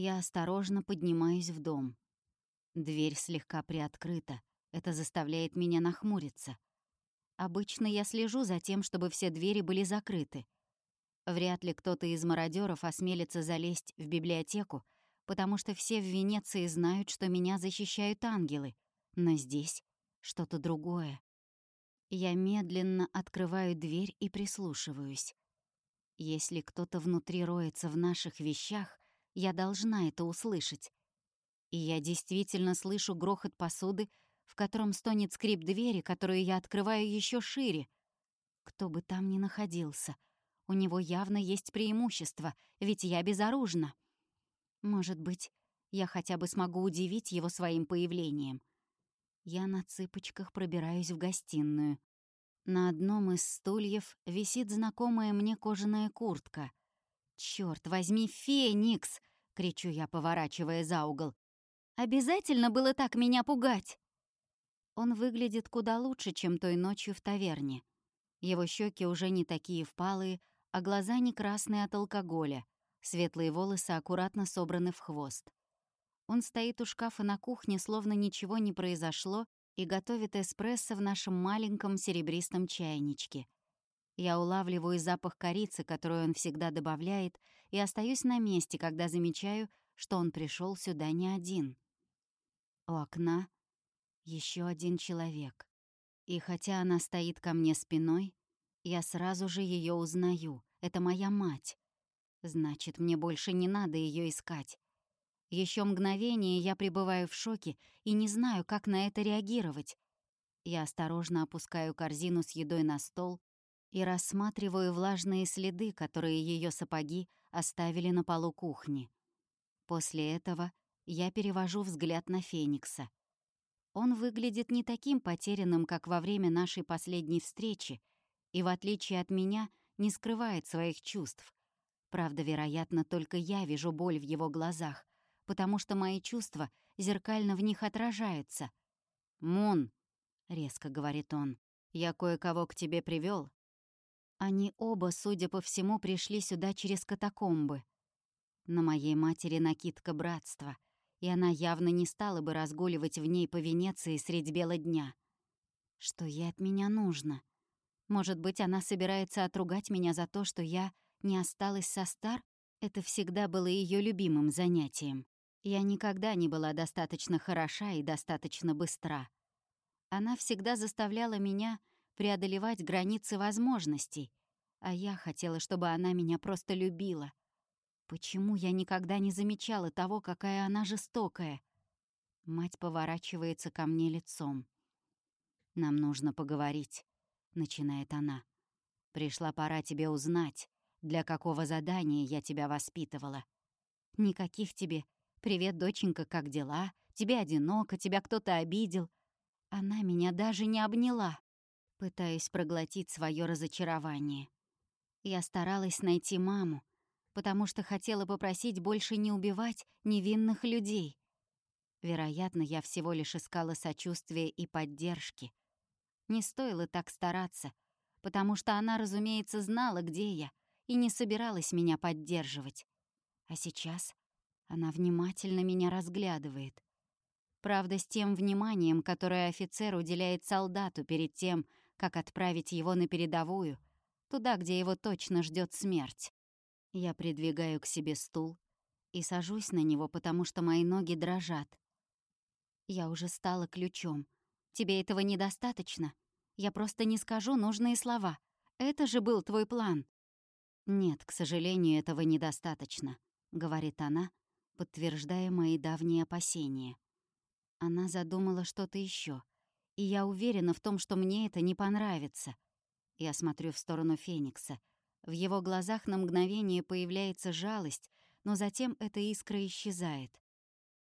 Я осторожно поднимаюсь в дом. Дверь слегка приоткрыта. Это заставляет меня нахмуриться. Обычно я слежу за тем, чтобы все двери были закрыты. Вряд ли кто-то из мародеров осмелится залезть в библиотеку, потому что все в Венеции знают, что меня защищают ангелы. Но здесь что-то другое. Я медленно открываю дверь и прислушиваюсь. Если кто-то внутри роется в наших вещах, я должна это услышать. И я действительно слышу грохот посуды, в котором стонет скрип двери, которую я открываю еще шире. Кто бы там ни находился, у него явно есть преимущество, ведь я безоружна. Может быть, я хотя бы смогу удивить его своим появлением. Я на цыпочках пробираюсь в гостиную. На одном из стульев висит знакомая мне кожаная куртка. Черт, возьми, Феникс!» — кричу я, поворачивая за угол. «Обязательно было так меня пугать!» Он выглядит куда лучше, чем той ночью в таверне. Его щеки уже не такие впалые, а глаза не красные от алкоголя. Светлые волосы аккуратно собраны в хвост. Он стоит у шкафа на кухне, словно ничего не произошло, и готовит эспрессо в нашем маленьком серебристом чайничке. Я улавливаю запах корицы, которую он всегда добавляет, и остаюсь на месте, когда замечаю, что он пришел сюда не один. У окна еще один человек. И хотя она стоит ко мне спиной, я сразу же ее узнаю. Это моя мать. Значит, мне больше не надо ее искать. Еще мгновение я пребываю в шоке и не знаю, как на это реагировать. Я осторожно опускаю корзину с едой на стол и рассматриваю влажные следы, которые ее сапоги оставили на полу кухни. После этого я перевожу взгляд на Феникса. Он выглядит не таким потерянным, как во время нашей последней встречи, и, в отличие от меня, не скрывает своих чувств. Правда, вероятно, только я вижу боль в его глазах, потому что мои чувства зеркально в них отражаются. «Мун», — резко говорит он, — «я кое-кого к тебе привел. Они оба, судя по всему, пришли сюда через катакомбы. На моей матери накидка братства, и она явно не стала бы разгуливать в ней по Венеции средь бела дня. Что ей от меня нужно? Может быть, она собирается отругать меня за то, что я не осталась со стар? Это всегда было ее любимым занятием. Я никогда не была достаточно хороша и достаточно быстра. Она всегда заставляла меня преодолевать границы возможностей, а я хотела, чтобы она меня просто любила. Почему я никогда не замечала того, какая она жестокая? Мать поворачивается ко мне лицом. «Нам нужно поговорить», — начинает она. «Пришла пора тебе узнать, для какого задания я тебя воспитывала. Никаких тебе «Привет, доченька, как дела? Тебе одиноко, тебя кто-то обидел». Она меня даже не обняла, пытаясь проглотить свое разочарование. Я старалась найти маму, потому что хотела попросить больше не убивать невинных людей. Вероятно, я всего лишь искала сочувствия и поддержки. Не стоило так стараться, потому что она, разумеется, знала, где я, и не собиралась меня поддерживать. А сейчас она внимательно меня разглядывает. Правда, с тем вниманием, которое офицер уделяет солдату перед тем, как отправить его на передовую, туда, где его точно ждет смерть. Я придвигаю к себе стул и сажусь на него, потому что мои ноги дрожат. Я уже стала ключом. Тебе этого недостаточно? Я просто не скажу нужные слова. Это же был твой план. Нет, к сожалению, этого недостаточно, говорит она, подтверждая мои давние опасения. Она задумала что-то еще, и я уверена в том, что мне это не понравится. Я смотрю в сторону Феникса. В его глазах на мгновение появляется жалость, но затем эта искра исчезает.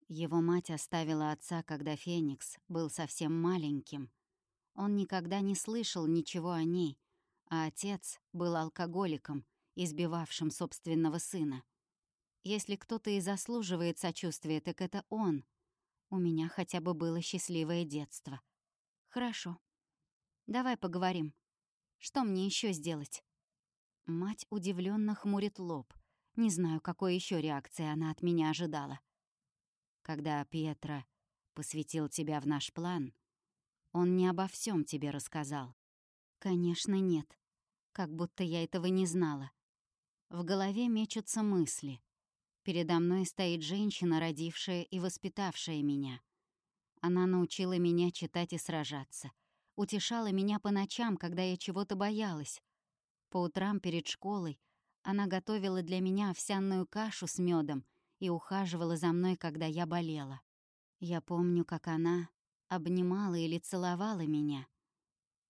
Его мать оставила отца, когда Феникс был совсем маленьким. Он никогда не слышал ничего о ней, а отец был алкоголиком, избивавшим собственного сына. Если кто-то и заслуживает сочувствия, так это он. У меня хотя бы было счастливое детство. Хорошо. Давай поговорим. Что мне еще сделать? Мать удивленно хмурит лоб. Не знаю, какой еще реакции она от меня ожидала. Когда Пьетро посвятил тебя в наш план, он не обо всем тебе рассказал. Конечно, нет. Как будто я этого не знала. В голове мечутся мысли. Передо мной стоит женщина, родившая и воспитавшая меня. Она научила меня читать и сражаться. Утешала меня по ночам, когда я чего-то боялась. По утрам перед школой она готовила для меня овсяную кашу с медом и ухаживала за мной, когда я болела. Я помню, как она обнимала или целовала меня.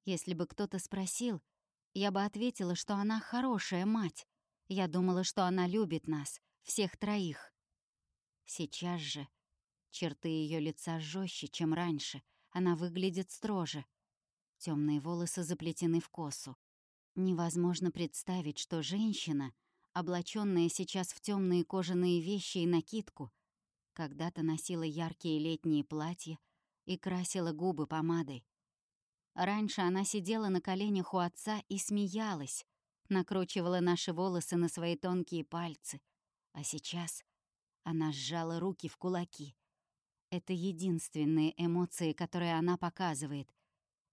Если бы кто-то спросил, я бы ответила, что она хорошая мать. Я думала, что она любит нас, всех троих. Сейчас же черты ее лица жестче, чем раньше. Она выглядит строже. Темные волосы заплетены в косу. Невозможно представить, что женщина, облаченная сейчас в темные кожаные вещи и накидку, когда-то носила яркие летние платья и красила губы помадой. Раньше она сидела на коленях у отца и смеялась, накручивала наши волосы на свои тонкие пальцы, а сейчас она сжала руки в кулаки. Это единственные эмоции, которые она показывает.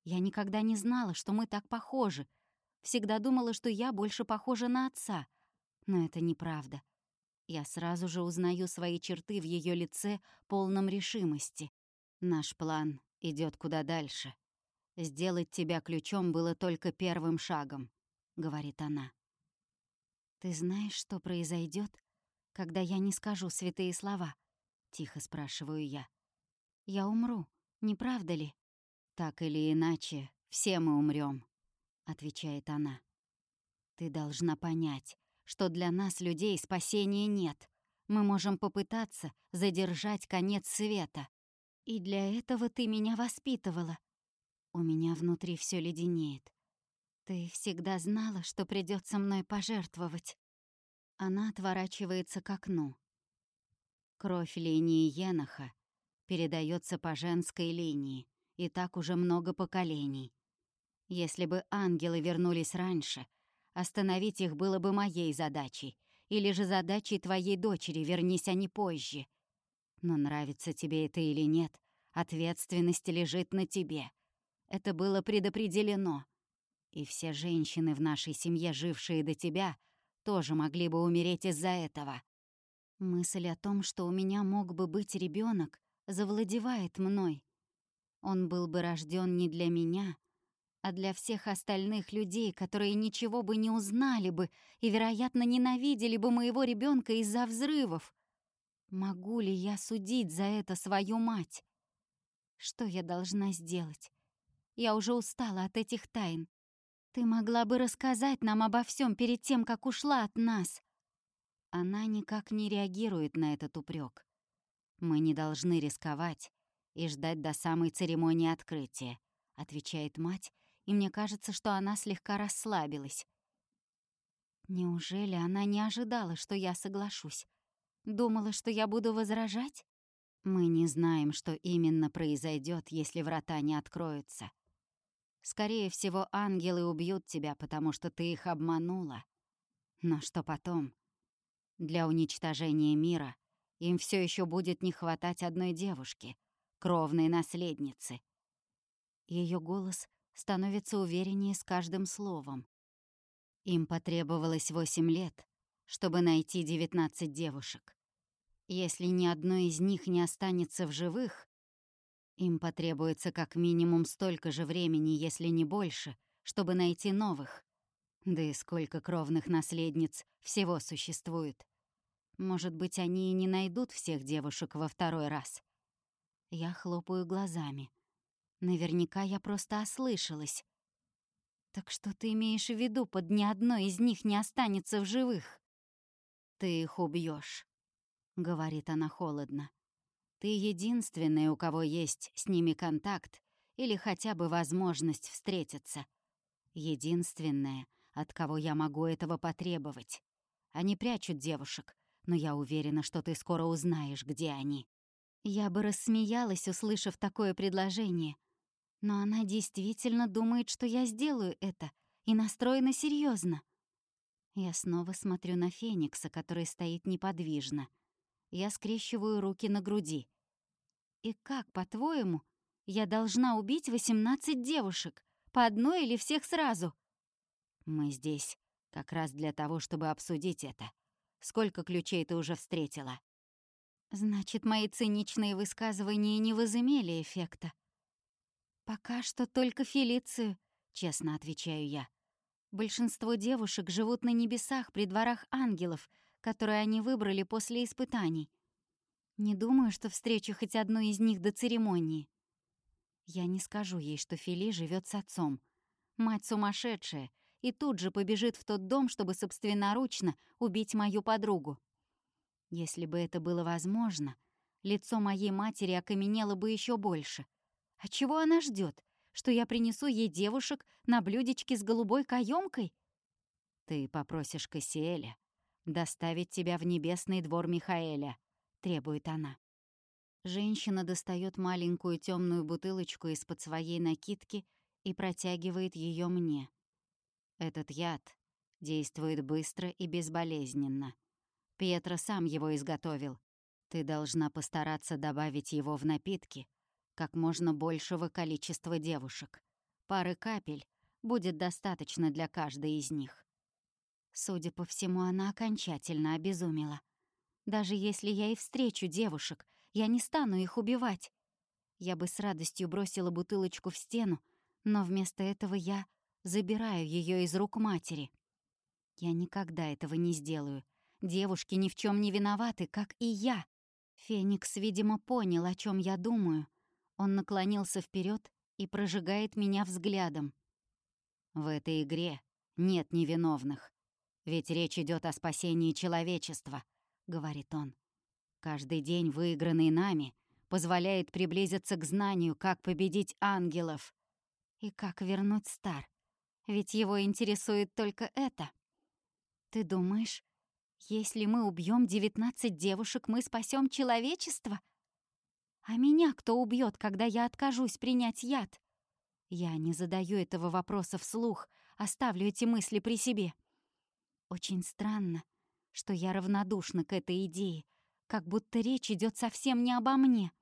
Я никогда не знала, что мы так похожи — Всегда думала, что я больше похожа на отца. Но это неправда. Я сразу же узнаю свои черты в ее лице, полном решимости. Наш план идет куда дальше. Сделать тебя ключом было только первым шагом, говорит она. Ты знаешь, что произойдет, когда я не скажу святые слова? Тихо спрашиваю я. Я умру, не правда ли? Так или иначе, все мы умрем, отвечает она. Ты должна понять, что для нас, людей, спасения нет. Мы можем попытаться задержать конец света. И для этого ты меня воспитывала. У меня внутри все леденеет. Ты всегда знала, что придется мной пожертвовать. Она отворачивается к окну. Кровь линии Еноха передается по женской линии, и так уже много поколений. Если бы ангелы вернулись раньше, остановить их было бы моей задачей, или же задачей твоей дочери, вернись они позже. Но нравится тебе это или нет, ответственность лежит на тебе. Это было предопределено. И все женщины в нашей семье, жившие до тебя, тоже могли бы умереть из-за этого. Мысль о том, что у меня мог бы быть ребенок, завладевает мной. Он был бы рожден не для меня, а для всех остальных людей, которые ничего бы не узнали бы и, вероятно, ненавидели бы моего ребенка из-за взрывов. Могу ли я судить за это свою мать? Что я должна сделать? Я уже устала от этих тайн. Ты могла бы рассказать нам обо всем перед тем, как ушла от нас. Она никак не реагирует на этот упрек. Мы не должны рисковать и ждать до самой церемонии открытия, отвечает мать и мне кажется, что она слегка расслабилась. Неужели она не ожидала, что я соглашусь? Думала, что я буду возражать? Мы не знаем, что именно произойдет, если врата не откроются. Скорее всего, ангелы убьют тебя, потому что ты их обманула. Но что потом? Для уничтожения мира им все еще будет не хватать одной девушки, кровной наследницы. Ее голос становится увереннее с каждым словом. Им потребовалось восемь лет, чтобы найти девятнадцать девушек. Если ни одной из них не останется в живых, им потребуется как минимум столько же времени, если не больше, чтобы найти новых. Да и сколько кровных наследниц всего существует. Может быть, они и не найдут всех девушек во второй раз. Я хлопаю глазами. Наверняка я просто ослышалась. Так что ты имеешь в виду, под ни одной из них не останется в живых? Ты их убьешь, говорит она холодно. Ты единственная, у кого есть с ними контакт или хотя бы возможность встретиться. Единственная, от кого я могу этого потребовать. Они прячут девушек, но я уверена, что ты скоро узнаешь, где они. Я бы рассмеялась, услышав такое предложение, но она действительно думает, что я сделаю это, и настроена серьезно. Я снова смотрю на Феникса, который стоит неподвижно. Я скрещиваю руки на груди. «И как, по-твоему, я должна убить 18 девушек? По одной или всех сразу?» «Мы здесь как раз для того, чтобы обсудить это. Сколько ключей ты уже встретила?» Значит, мои циничные высказывания не возымели эффекта. «Пока что только Фелицию», — честно отвечаю я. Большинство девушек живут на небесах при дворах ангелов, которые они выбрали после испытаний. Не думаю, что встречу хоть одну из них до церемонии. Я не скажу ей, что Фили живет с отцом. Мать сумасшедшая, и тут же побежит в тот дом, чтобы собственноручно убить мою подругу. Если бы это было возможно, лицо моей матери окаменело бы еще больше. А чего она ждет? Что я принесу ей девушек на блюдечке с голубой каемкой? Ты попросишь Кассиэля доставить тебя в небесный двор Михаэля, требует она. Женщина достает маленькую темную бутылочку из-под своей накидки и протягивает ее мне. Этот яд действует быстро и безболезненно. Пьетро сам его изготовил. Ты должна постараться добавить его в напитки как можно большего количества девушек. Пары капель будет достаточно для каждой из них. Судя по всему, она окончательно обезумела. Даже если я и встречу девушек, я не стану их убивать. Я бы с радостью бросила бутылочку в стену, но вместо этого я забираю ее из рук матери. Я никогда этого не сделаю, Девушки ни в чем не виноваты, как и я. Феникс, видимо, понял, о чем я думаю. Он наклонился вперед и прожигает меня взглядом. В этой игре нет невиновных. Ведь речь идет о спасении человечества, говорит он. Каждый день, выигранный нами, позволяет приблизиться к знанию, как победить ангелов. И как вернуть Стар. Ведь его интересует только это. Ты думаешь, если мы убьем 19 девушек, мы спасем человечество? А меня кто убьет, когда я откажусь принять яд? Я не задаю этого вопроса вслух, оставлю эти мысли при себе. Очень странно, что я равнодушна к этой идее, как будто речь идет совсем не обо мне.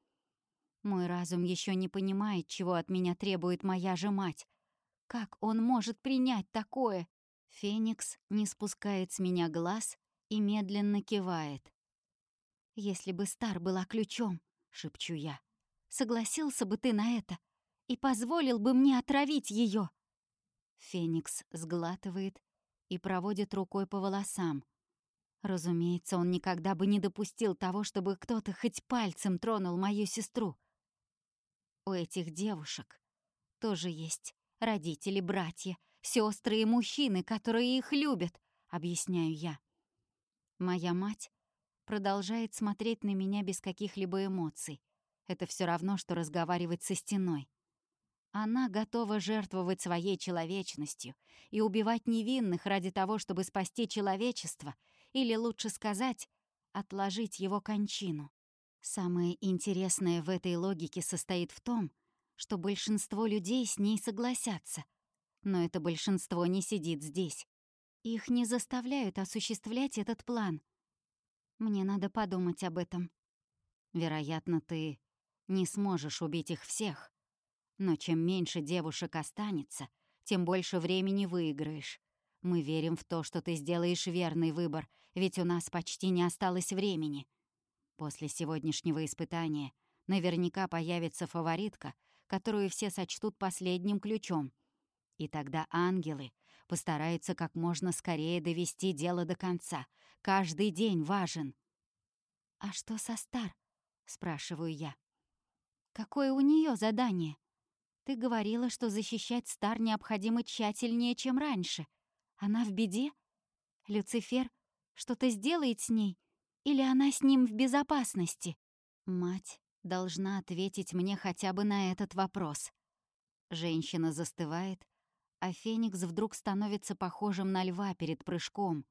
Мой разум еще не понимает, чего от меня требует моя же мать. Как он может принять такое? Феникс не спускает с меня глаз и медленно кивает. «Если бы Стар была ключом», — шепчу я, — «согласился бы ты на это и позволил бы мне отравить ее. Феникс сглатывает и проводит рукой по волосам. Разумеется, он никогда бы не допустил того, чтобы кто-то хоть пальцем тронул мою сестру. У этих девушек тоже есть родители, братья, сестры и мужчины, которые их любят, объясняю я. Моя мать продолжает смотреть на меня без каких-либо эмоций. Это все равно, что разговаривать со стеной. Она готова жертвовать своей человечностью и убивать невинных ради того, чтобы спасти человечество, или, лучше сказать, отложить его кончину. Самое интересное в этой логике состоит в том, что большинство людей с ней согласятся. Но это большинство не сидит здесь. Их не заставляют осуществлять этот план. Мне надо подумать об этом. Вероятно, ты не сможешь убить их всех. Но чем меньше девушек останется, тем больше времени выиграешь. Мы верим в то, что ты сделаешь верный выбор, ведь у нас почти не осталось времени. После сегодняшнего испытания наверняка появится фаворитка, которую все сочтут последним ключом. И тогда ангелы постараются как можно скорее довести дело до конца. Каждый день важен. «А что со Стар?» — спрашиваю я. «Какое у нее задание? Ты говорила, что защищать Стар необходимо тщательнее, чем раньше. Она в беде? Люцифер что-то сделает с ней? Или она с ним в безопасности?» Мать должна ответить мне хотя бы на этот вопрос. Женщина застывает, а Феникс вдруг становится похожим на льва перед прыжком.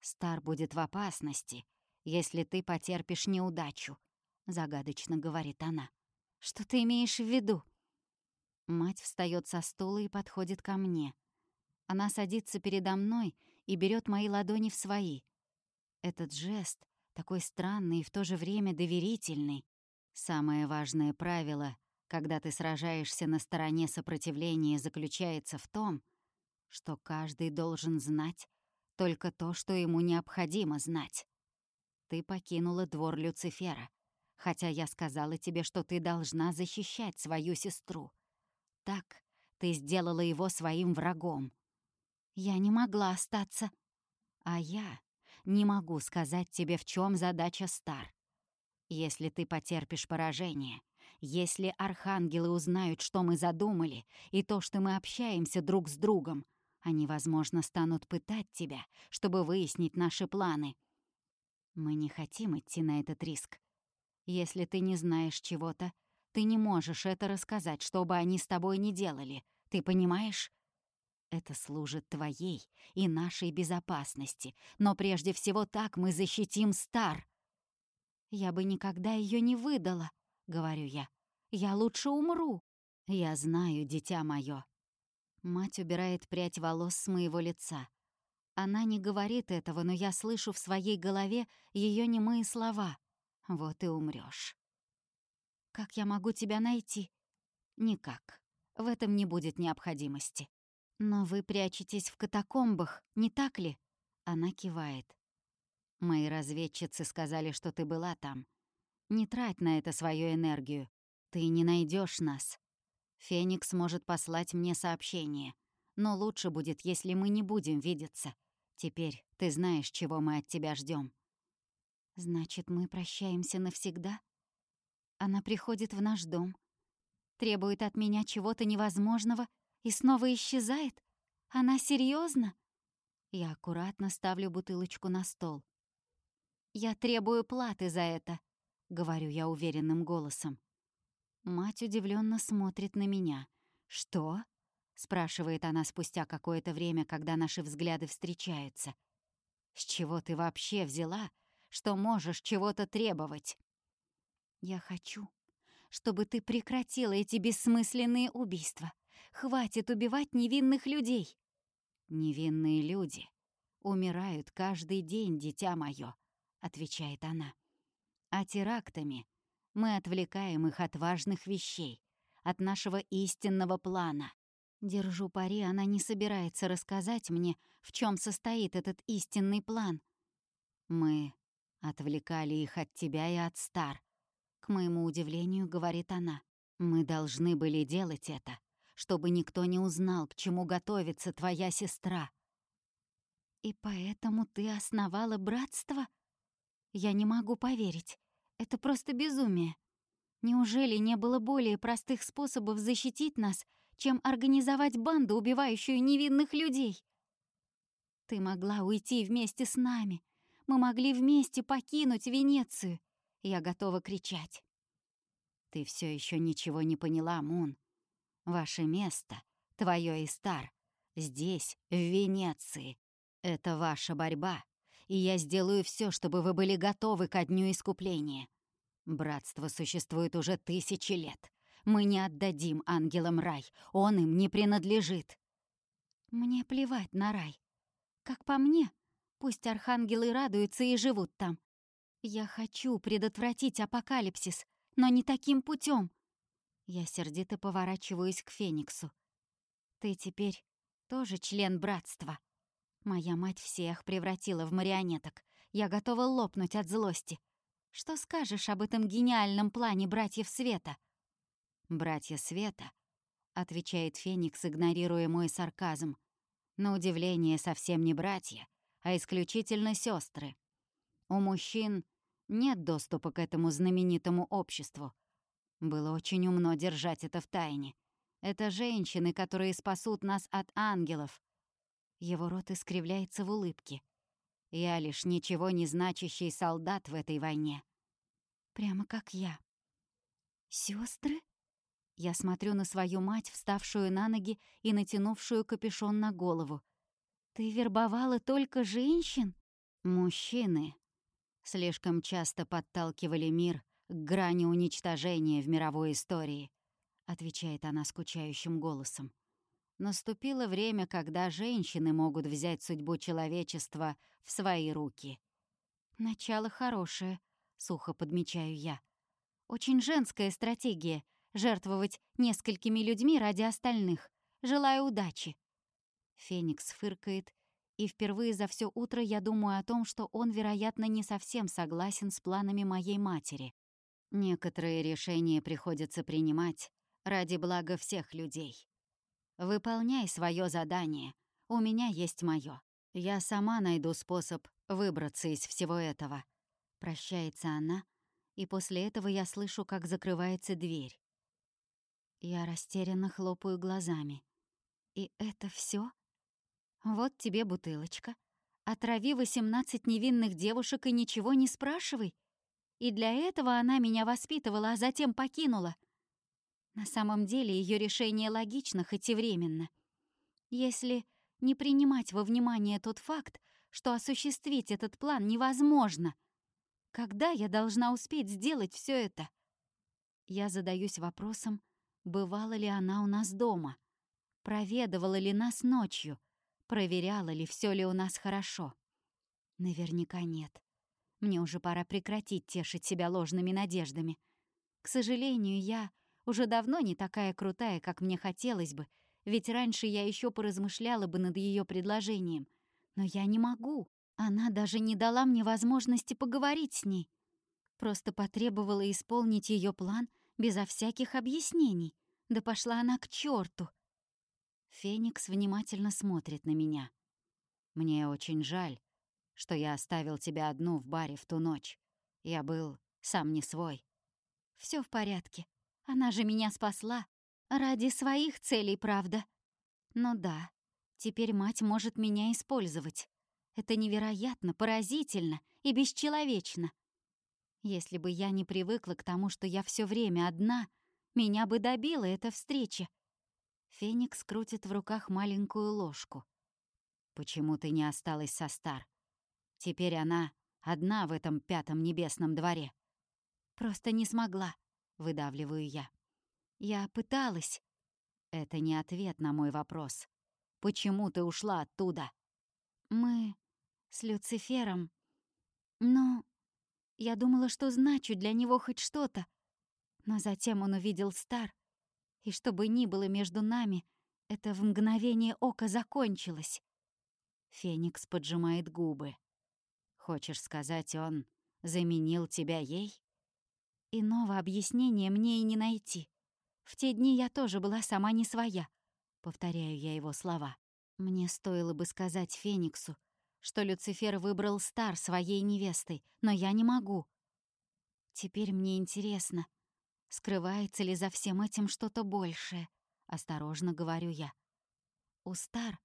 «Стар будет в опасности, если ты потерпишь неудачу», — загадочно говорит она. «Что ты имеешь в виду?» Мать встает со стула и подходит ко мне. Она садится передо мной и берет мои ладони в свои. Этот жест такой странный и в то же время доверительный. Самое важное правило, когда ты сражаешься на стороне сопротивления, заключается в том, что каждый должен знать только то, что ему необходимо знать. Ты покинула двор Люцифера, хотя я сказала тебе, что ты должна защищать свою сестру. Так ты сделала его своим врагом. Я не могла остаться. А я не могу сказать тебе, в чем задача Стар. Если ты потерпишь поражение, если архангелы узнают, что мы задумали, и то, что мы общаемся друг с другом, они, возможно, станут пытать тебя, чтобы выяснить наши планы. Мы не хотим идти на этот риск. Если ты не знаешь чего-то, ты не можешь это рассказать, что бы они с тобой не делали. Ты понимаешь? Это служит твоей и нашей безопасности, но прежде всего так мы защитим Стар. Я бы никогда ее не выдала, говорю я. Я лучше умру. Я знаю, дитя мое. Мать убирает прядь волос с моего лица. Она не говорит этого, но я слышу в своей голове ее немые слова. Вот и умрешь. Как я могу тебя найти? Никак. В этом не будет необходимости. Но вы прячетесь в катакомбах, не так ли? Она кивает. Мои разведчицы сказали, что ты была там. Не трать на это свою энергию. Ты не найдешь нас. Феникс может послать мне сообщение. Но лучше будет, если мы не будем видеться. Теперь ты знаешь, чего мы от тебя ждем. Значит, мы прощаемся навсегда? Она приходит в наш дом, требует от меня чего-то невозможного и снова исчезает? Она серьезно? Я аккуратно ставлю бутылочку на стол. «Я требую платы за это», — говорю я уверенным голосом. Мать удивленно смотрит на меня. «Что?» — спрашивает она спустя какое-то время, когда наши взгляды встречаются. «С чего ты вообще взяла, что можешь чего-то требовать?» «Я хочу, чтобы ты прекратила эти бессмысленные убийства. Хватит убивать невинных людей!» «Невинные люди умирают каждый день, дитя мое», — отвечает она. «А терактами мы отвлекаем их от важных вещей, от нашего истинного плана. Держу пари, она не собирается рассказать мне, в чем состоит этот истинный план. Мы отвлекали их от тебя и от Стар. К моему удивлению, говорит она, мы должны были делать это, чтобы никто не узнал, к чему готовится твоя сестра. И поэтому ты основала братство? Я не могу поверить. Это просто безумие. Неужели не было более простых способов защитить нас, чем организовать банду, убивающую невинных людей? Ты могла уйти вместе с нами. Мы могли вместе покинуть Венецию. Я готова кричать. Ты все еще ничего не поняла, Мун. Ваше место, твое и стар, здесь, в Венеции. Это ваша борьба, и я сделаю все, чтобы вы были готовы ко дню искупления. Братство существует уже тысячи лет. Мы не отдадим ангелам рай, он им не принадлежит. Мне плевать на рай. Как по мне, пусть архангелы радуются и живут там. Я хочу предотвратить апокалипсис, но не таким путем. Я сердито поворачиваюсь к Фениксу. Ты теперь тоже член братства. Моя мать всех превратила в марионеток. Я готова лопнуть от злости. Что скажешь об этом гениальном плане братьев Света? Братья Света, отвечает Феникс, игнорируя мой сарказм. На удивление, совсем не братья, а исключительно сестры. У мужчин нет доступа к этому знаменитому обществу. Было очень умно держать это в тайне. Это женщины, которые спасут нас от ангелов, его рот искривляется в улыбке. Я лишь ничего не значащий солдат в этой войне. Прямо как я. Сестры? Я смотрю на свою мать, вставшую на ноги и натянувшую капюшон на голову. Ты вербовала только женщин? Мужчины слишком часто подталкивали мир к грани уничтожения в мировой истории, отвечает она скучающим голосом. Наступило время, когда женщины могут взять судьбу человечества в свои руки. «Начало хорошее», — сухо подмечаю я. «Очень женская стратегия — жертвовать несколькими людьми ради остальных. Желаю удачи». Феникс фыркает, и впервые за все утро я думаю о том, что он, вероятно, не совсем согласен с планами моей матери. Некоторые решения приходится принимать ради блага всех людей. Выполняй свое задание. У меня есть мое. Я сама найду способ выбраться из всего этого. Прощается она, и после этого я слышу, как закрывается дверь. Я растерянно хлопаю глазами. И это все? Вот тебе бутылочка. Отрави 18 невинных девушек и ничего не спрашивай. И для этого она меня воспитывала, а затем покинула — на самом деле ее решение логично, хоть и временно. Если не принимать во внимание тот факт, что осуществить этот план невозможно, когда я должна успеть сделать все это? Я задаюсь вопросом, бывала ли она у нас дома, проведывала ли нас ночью, проверяла ли все ли у нас хорошо. Наверняка нет. Мне уже пора прекратить тешить себя ложными надеждами. К сожалению, я уже давно не такая крутая, как мне хотелось бы, ведь раньше я еще поразмышляла бы над ее предложением. Но я не могу. Она даже не дала мне возможности поговорить с ней. Просто потребовала исполнить ее план безо всяких объяснений. Да пошла она к черту. Феникс внимательно смотрит на меня. «Мне очень жаль, что я оставил тебя одну в баре в ту ночь. Я был сам не свой». Все в порядке», она же меня спасла. Ради своих целей, правда. Но да, теперь мать может меня использовать. Это невероятно, поразительно и бесчеловечно. Если бы я не привыкла к тому, что я все время одна, меня бы добила эта встреча. Феникс крутит в руках маленькую ложку. «Почему ты не осталась со Стар? Теперь она одна в этом пятом небесном дворе». «Просто не смогла выдавливаю я. Я пыталась. Это не ответ на мой вопрос. Почему ты ушла оттуда? Мы с Люцифером. Ну, я думала, что значу для него хоть что-то. Но затем он увидел Стар, и что бы ни было между нами, это в мгновение ока закончилось. Феникс поджимает губы. Хочешь сказать, он заменил тебя ей? Иного объяснения мне и не найти. В те дни я тоже была сама не своя. Повторяю я его слова. Мне стоило бы сказать Фениксу, что Люцифер выбрал Стар своей невестой, но я не могу. Теперь мне интересно, скрывается ли за всем этим что-то большее, осторожно говорю я. У Стар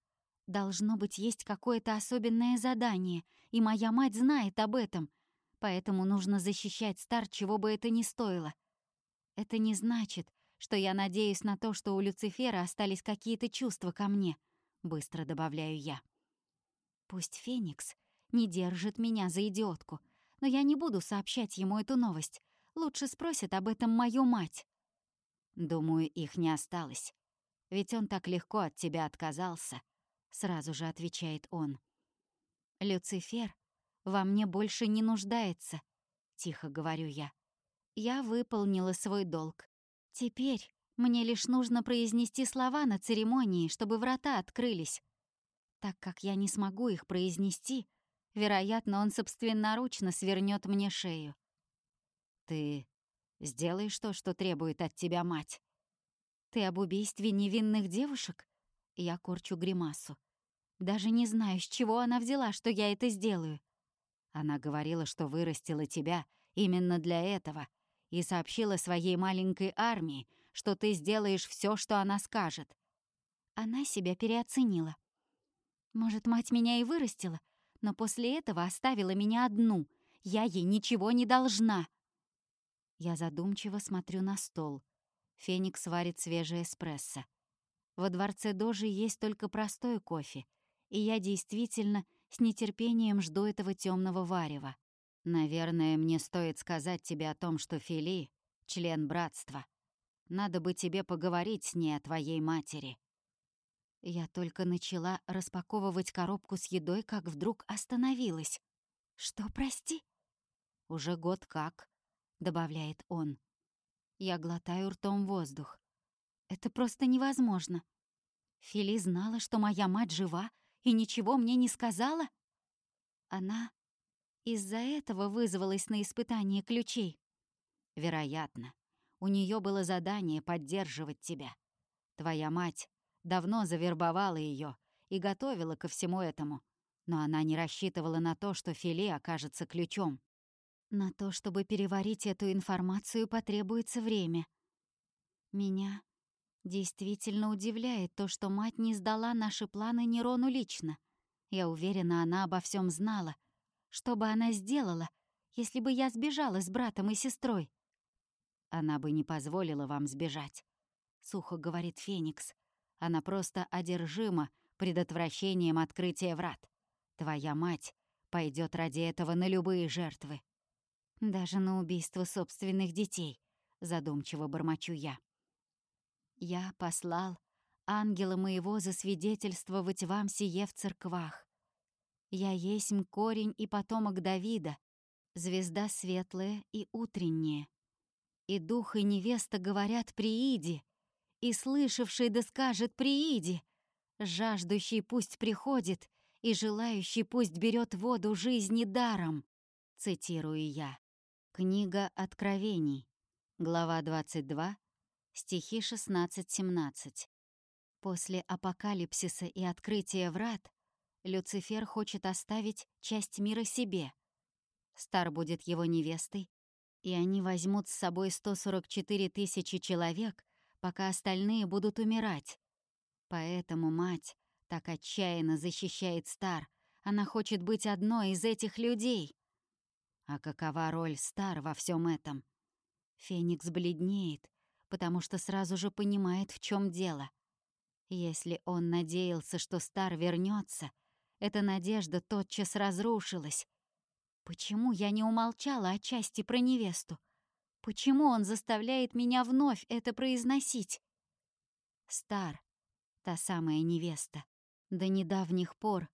должно быть есть какое-то особенное задание, и моя мать знает об этом — поэтому нужно защищать Стар, чего бы это ни стоило. Это не значит, что я надеюсь на то, что у Люцифера остались какие-то чувства ко мне, быстро добавляю я. Пусть Феникс не держит меня за идиотку, но я не буду сообщать ему эту новость. Лучше спросит об этом мою мать. Думаю, их не осталось. Ведь он так легко от тебя отказался, сразу же отвечает он. Люцифер во мне больше не нуждается», — тихо говорю я. «Я выполнила свой долг. Теперь мне лишь нужно произнести слова на церемонии, чтобы врата открылись. Так как я не смогу их произнести, вероятно, он собственноручно свернет мне шею. Ты сделаешь то, что требует от тебя мать. Ты об убийстве невинных девушек? Я корчу гримасу. Даже не знаю, с чего она взяла, что я это сделаю. Она говорила, что вырастила тебя именно для этого и сообщила своей маленькой армии, что ты сделаешь все, что она скажет. Она себя переоценила. Может, мать меня и вырастила, но после этого оставила меня одну. Я ей ничего не должна. Я задумчиво смотрю на стол. Феникс варит свежий эспрессо. Во дворце Дожи есть только простой кофе, и я действительно с нетерпением жду этого темного варева. Наверное, мне стоит сказать тебе о том, что Фили — член братства. Надо бы тебе поговорить с ней о твоей матери. Я только начала распаковывать коробку с едой, как вдруг остановилась. «Что, прости?» «Уже год как», — добавляет он. Я глотаю ртом воздух. Это просто невозможно. Фили знала, что моя мать жива, и ничего мне не сказала? Она из-за этого вызвалась на испытание ключей. Вероятно. У нее было задание поддерживать тебя. Твоя мать давно завербовала ее и готовила ко всему этому, но она не рассчитывала на то, что Филе окажется ключом. На то, чтобы переварить эту информацию, потребуется время. Меня действительно удивляет то, что мать не сдала наши планы Нерону лично. Я уверена, она обо всем знала. Что бы она сделала, если бы я сбежала с братом и сестрой? Она бы не позволила вам сбежать, — сухо говорит Феникс. Она просто одержима предотвращением открытия врат. Твоя мать пойдет ради этого на любые жертвы. Даже на убийство собственных детей, задумчиво бормочу я. Я послал ангела моего засвидетельствовать вам сие в церквах. Я есть корень и потомок Давида, звезда светлая и утренняя. И дух и невеста говорят «прииди», и слышавший да скажет «прииди», жаждущий пусть приходит, и желающий пусть берет воду жизни даром, цитирую я. Книга Откровений, глава 22, стихи 16-17. После апокалипсиса и открытия врат Люцифер хочет оставить часть мира себе. Стар будет его невестой, и они возьмут с собой 144 тысячи человек, пока остальные будут умирать. Поэтому мать так отчаянно защищает Стар. Она хочет быть одной из этих людей. А какова роль Стар во всем этом? Феникс бледнеет, потому что сразу же понимает, в чем дело. Если он надеялся, что Стар вернется, эта надежда тотчас разрушилась, Почему я не умолчала о части про невесту? Почему он заставляет меня вновь это произносить? Стар, та самая невеста. До недавних пор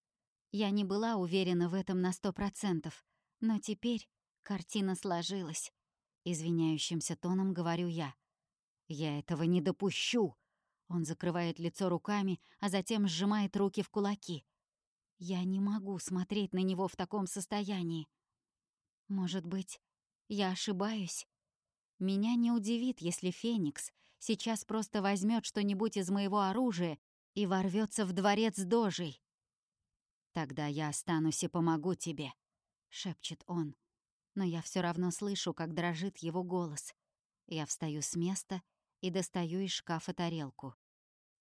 я не была уверена в этом на сто процентов, но теперь картина сложилась. Извиняющимся тоном говорю я. «Я этого не допущу!» Он закрывает лицо руками, а затем сжимает руки в кулаки. Я не могу смотреть на него в таком состоянии. Может быть, я ошибаюсь? Меня не удивит, если Феникс сейчас просто возьмет что-нибудь из моего оружия и ворвется в дворец Дожей. «Тогда я останусь и помогу тебе», — шепчет он. Но я все равно слышу, как дрожит его голос. Я встаю с места и достаю из шкафа тарелку.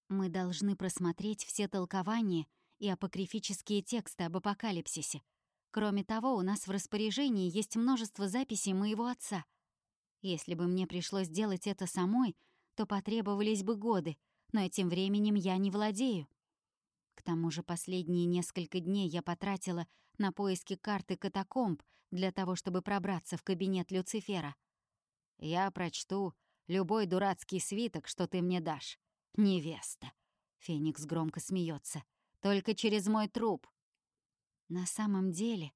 Мы должны просмотреть все толкования и апокрифические тексты об апокалипсисе, Кроме того, у нас в распоряжении есть множество записей моего отца. Если бы мне пришлось делать это самой, то потребовались бы годы, но этим временем я не владею. К тому же последние несколько дней я потратила на поиски карты катакомб для того, чтобы пробраться в кабинет Люцифера. Я прочту любой дурацкий свиток, что ты мне дашь. Невеста. Феникс громко смеется. Только через мой труп. На самом деле,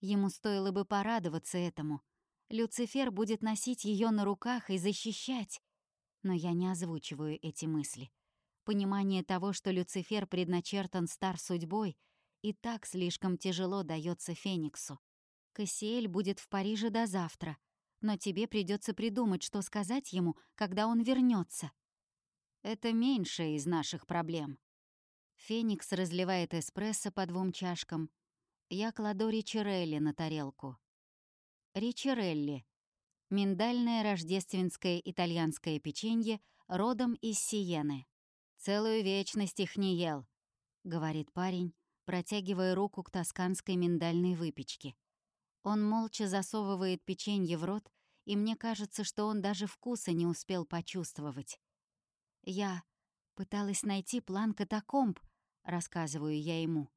ему стоило бы порадоваться этому. Люцифер будет носить ее на руках и защищать. Но я не озвучиваю эти мысли. Понимание того, что Люцифер предначертан стар судьбой, и так слишком тяжело дается Фениксу. Кассиэль будет в Париже до завтра, но тебе придется придумать, что сказать ему, когда он вернется. Это меньшая из наших проблем. Феникс разливает эспрессо по двум чашкам я кладу ричерелли на тарелку. Ричерелли — миндальное рождественское итальянское печенье родом из Сиены. «Целую вечность их не ел», — говорит парень, протягивая руку к тосканской миндальной выпечке. Он молча засовывает печенье в рот, и мне кажется, что он даже вкуса не успел почувствовать. «Я пыталась найти план катакомб», — рассказываю я ему.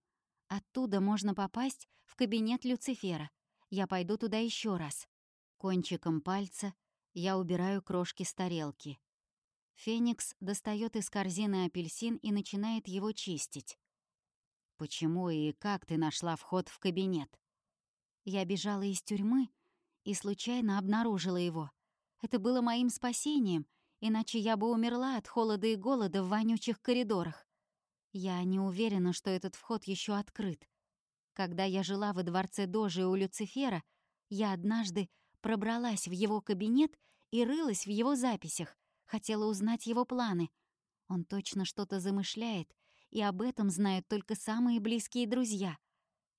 Оттуда можно попасть в кабинет Люцифера. Я пойду туда еще раз. Кончиком пальца я убираю крошки с тарелки. Феникс достает из корзины апельсин и начинает его чистить. «Почему и как ты нашла вход в кабинет?» Я бежала из тюрьмы и случайно обнаружила его. Это было моим спасением, иначе я бы умерла от холода и голода в вонючих коридорах. Я не уверена, что этот вход еще открыт. Когда я жила во дворце Дожи у Люцифера, я однажды пробралась в его кабинет и рылась в его записях, хотела узнать его планы. Он точно что-то замышляет, и об этом знают только самые близкие друзья.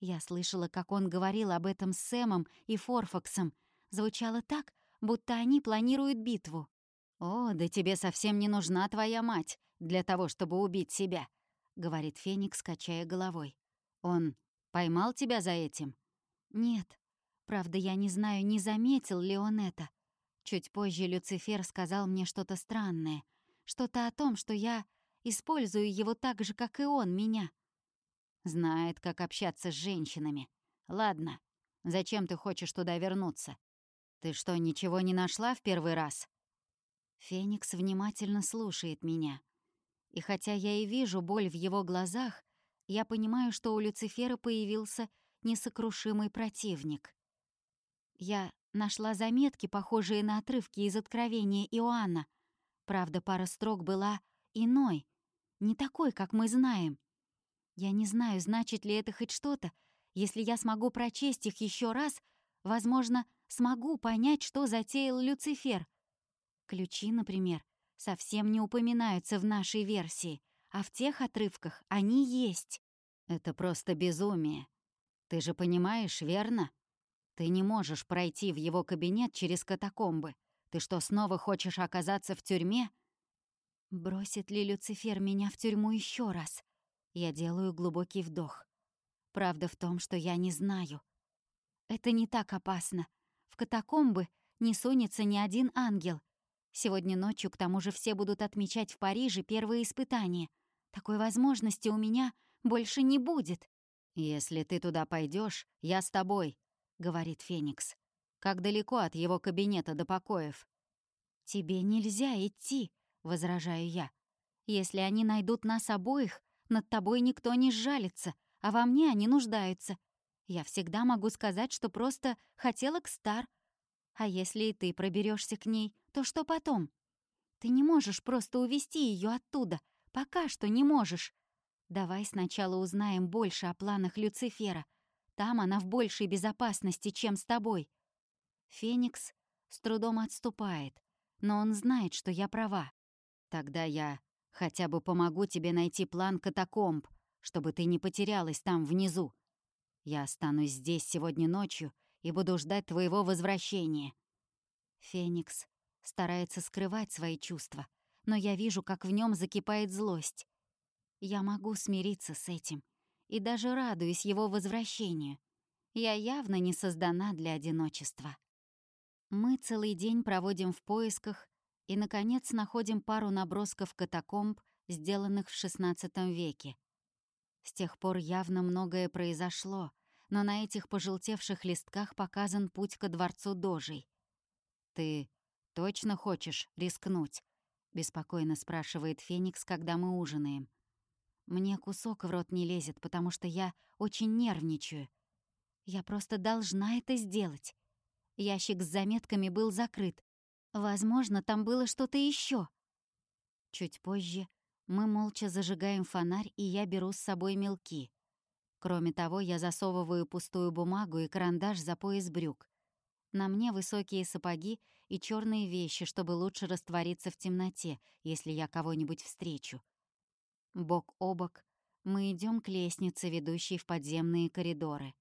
Я слышала, как он говорил об этом с Сэмом и Форфаксом. Звучало так, будто они планируют битву. «О, да тебе совсем не нужна твоя мать для того, чтобы убить себя», — говорит Феникс, качая головой. «Он поймал тебя за этим?» «Нет. Правда, я не знаю, не заметил ли он это. Чуть позже Люцифер сказал мне что-то странное. Что-то о том, что я использую его так же, как и он меня. Знает, как общаться с женщинами. Ладно, зачем ты хочешь туда вернуться? Ты что, ничего не нашла в первый раз? Феникс внимательно слушает меня. И хотя я и вижу боль в его глазах, я понимаю, что у Люцифера появился несокрушимый противник. Я нашла заметки, похожие на отрывки из Откровения Иоанна. Правда, пара строк была иной, не такой, как мы знаем. Я не знаю, значит ли это хоть что-то. Если я смогу прочесть их еще раз, возможно, смогу понять, что затеял Люцифер — Ключи, например, совсем не упоминаются в нашей версии, а в тех отрывках они есть. Это просто безумие. Ты же понимаешь, верно? Ты не можешь пройти в его кабинет через катакомбы. Ты что, снова хочешь оказаться в тюрьме? Бросит ли Люцифер меня в тюрьму еще раз? Я делаю глубокий вдох. Правда в том, что я не знаю. Это не так опасно. В катакомбы не сунется ни один ангел, Сегодня ночью, к тому же, все будут отмечать в Париже первые испытания. Такой возможности у меня больше не будет. «Если ты туда пойдешь, я с тобой», — говорит Феникс. «Как далеко от его кабинета до покоев?» «Тебе нельзя идти», — возражаю я. «Если они найдут нас обоих, над тобой никто не сжалится, а во мне они нуждаются. Я всегда могу сказать, что просто хотела к Стар. А если и ты проберешься к ней, то что потом? Ты не можешь просто увести ее оттуда. Пока что не можешь. Давай сначала узнаем больше о планах Люцифера. Там она в большей безопасности, чем с тобой. Феникс с трудом отступает, но он знает, что я права. Тогда я хотя бы помогу тебе найти план катакомб, чтобы ты не потерялась там внизу. Я останусь здесь сегодня ночью и буду ждать твоего возвращения. Феникс старается скрывать свои чувства, но я вижу, как в нем закипает злость. Я могу смириться с этим и даже радуюсь его возвращению. Я явно не создана для одиночества. Мы целый день проводим в поисках и, наконец, находим пару набросков катакомб, сделанных в XVI веке. С тех пор явно многое произошло, но на этих пожелтевших листках показан путь ко дворцу Дожей. «Ты точно хочешь рискнуть?» — беспокойно спрашивает Феникс, когда мы ужинаем. Мне кусок в рот не лезет, потому что я очень нервничаю. Я просто должна это сделать. Ящик с заметками был закрыт. Возможно, там было что-то еще. Чуть позже мы молча зажигаем фонарь, и я беру с собой мелки. Кроме того, я засовываю пустую бумагу и карандаш за пояс брюк. На мне высокие сапоги и черные вещи, чтобы лучше раствориться в темноте, если я кого-нибудь встречу. Бок о бок мы идем к лестнице, ведущей в подземные коридоры.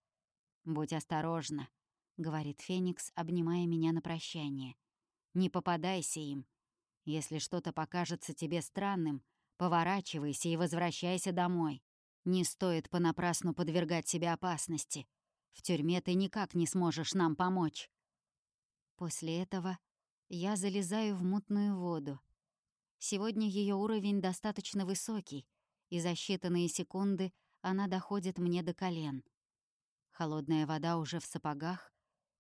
«Будь осторожна», — говорит Феникс, обнимая меня на прощание. «Не попадайся им. Если что-то покажется тебе странным, поворачивайся и возвращайся домой». Не стоит понапрасну подвергать себя опасности. В тюрьме ты никак не сможешь нам помочь. После этого я залезаю в мутную воду. Сегодня ее уровень достаточно высокий, и за считанные секунды она доходит мне до колен. Холодная вода уже в сапогах,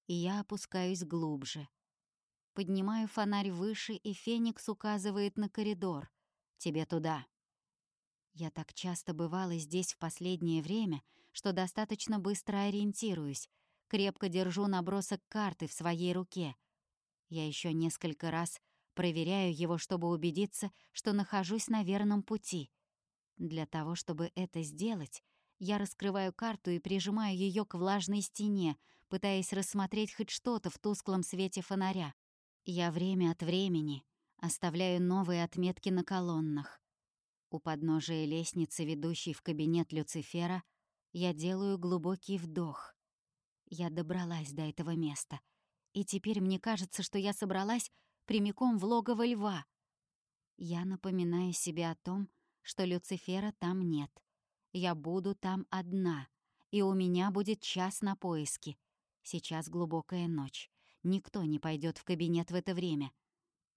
и я опускаюсь глубже. Поднимаю фонарь выше, и Феникс указывает на коридор. «Тебе туда». Я так часто бывала здесь в последнее время, что достаточно быстро ориентируюсь, крепко держу набросок карты в своей руке. Я еще несколько раз проверяю его, чтобы убедиться, что нахожусь на верном пути. Для того, чтобы это сделать, я раскрываю карту и прижимаю ее к влажной стене, пытаясь рассмотреть хоть что-то в тусклом свете фонаря. Я время от времени оставляю новые отметки на колоннах. У подножия лестницы, ведущей в кабинет Люцифера, я делаю глубокий вдох. Я добралась до этого места, и теперь мне кажется, что я собралась прямиком в логово льва. Я напоминаю себе о том, что Люцифера там нет. Я буду там одна, и у меня будет час на поиски. Сейчас глубокая ночь. Никто не пойдет в кабинет в это время.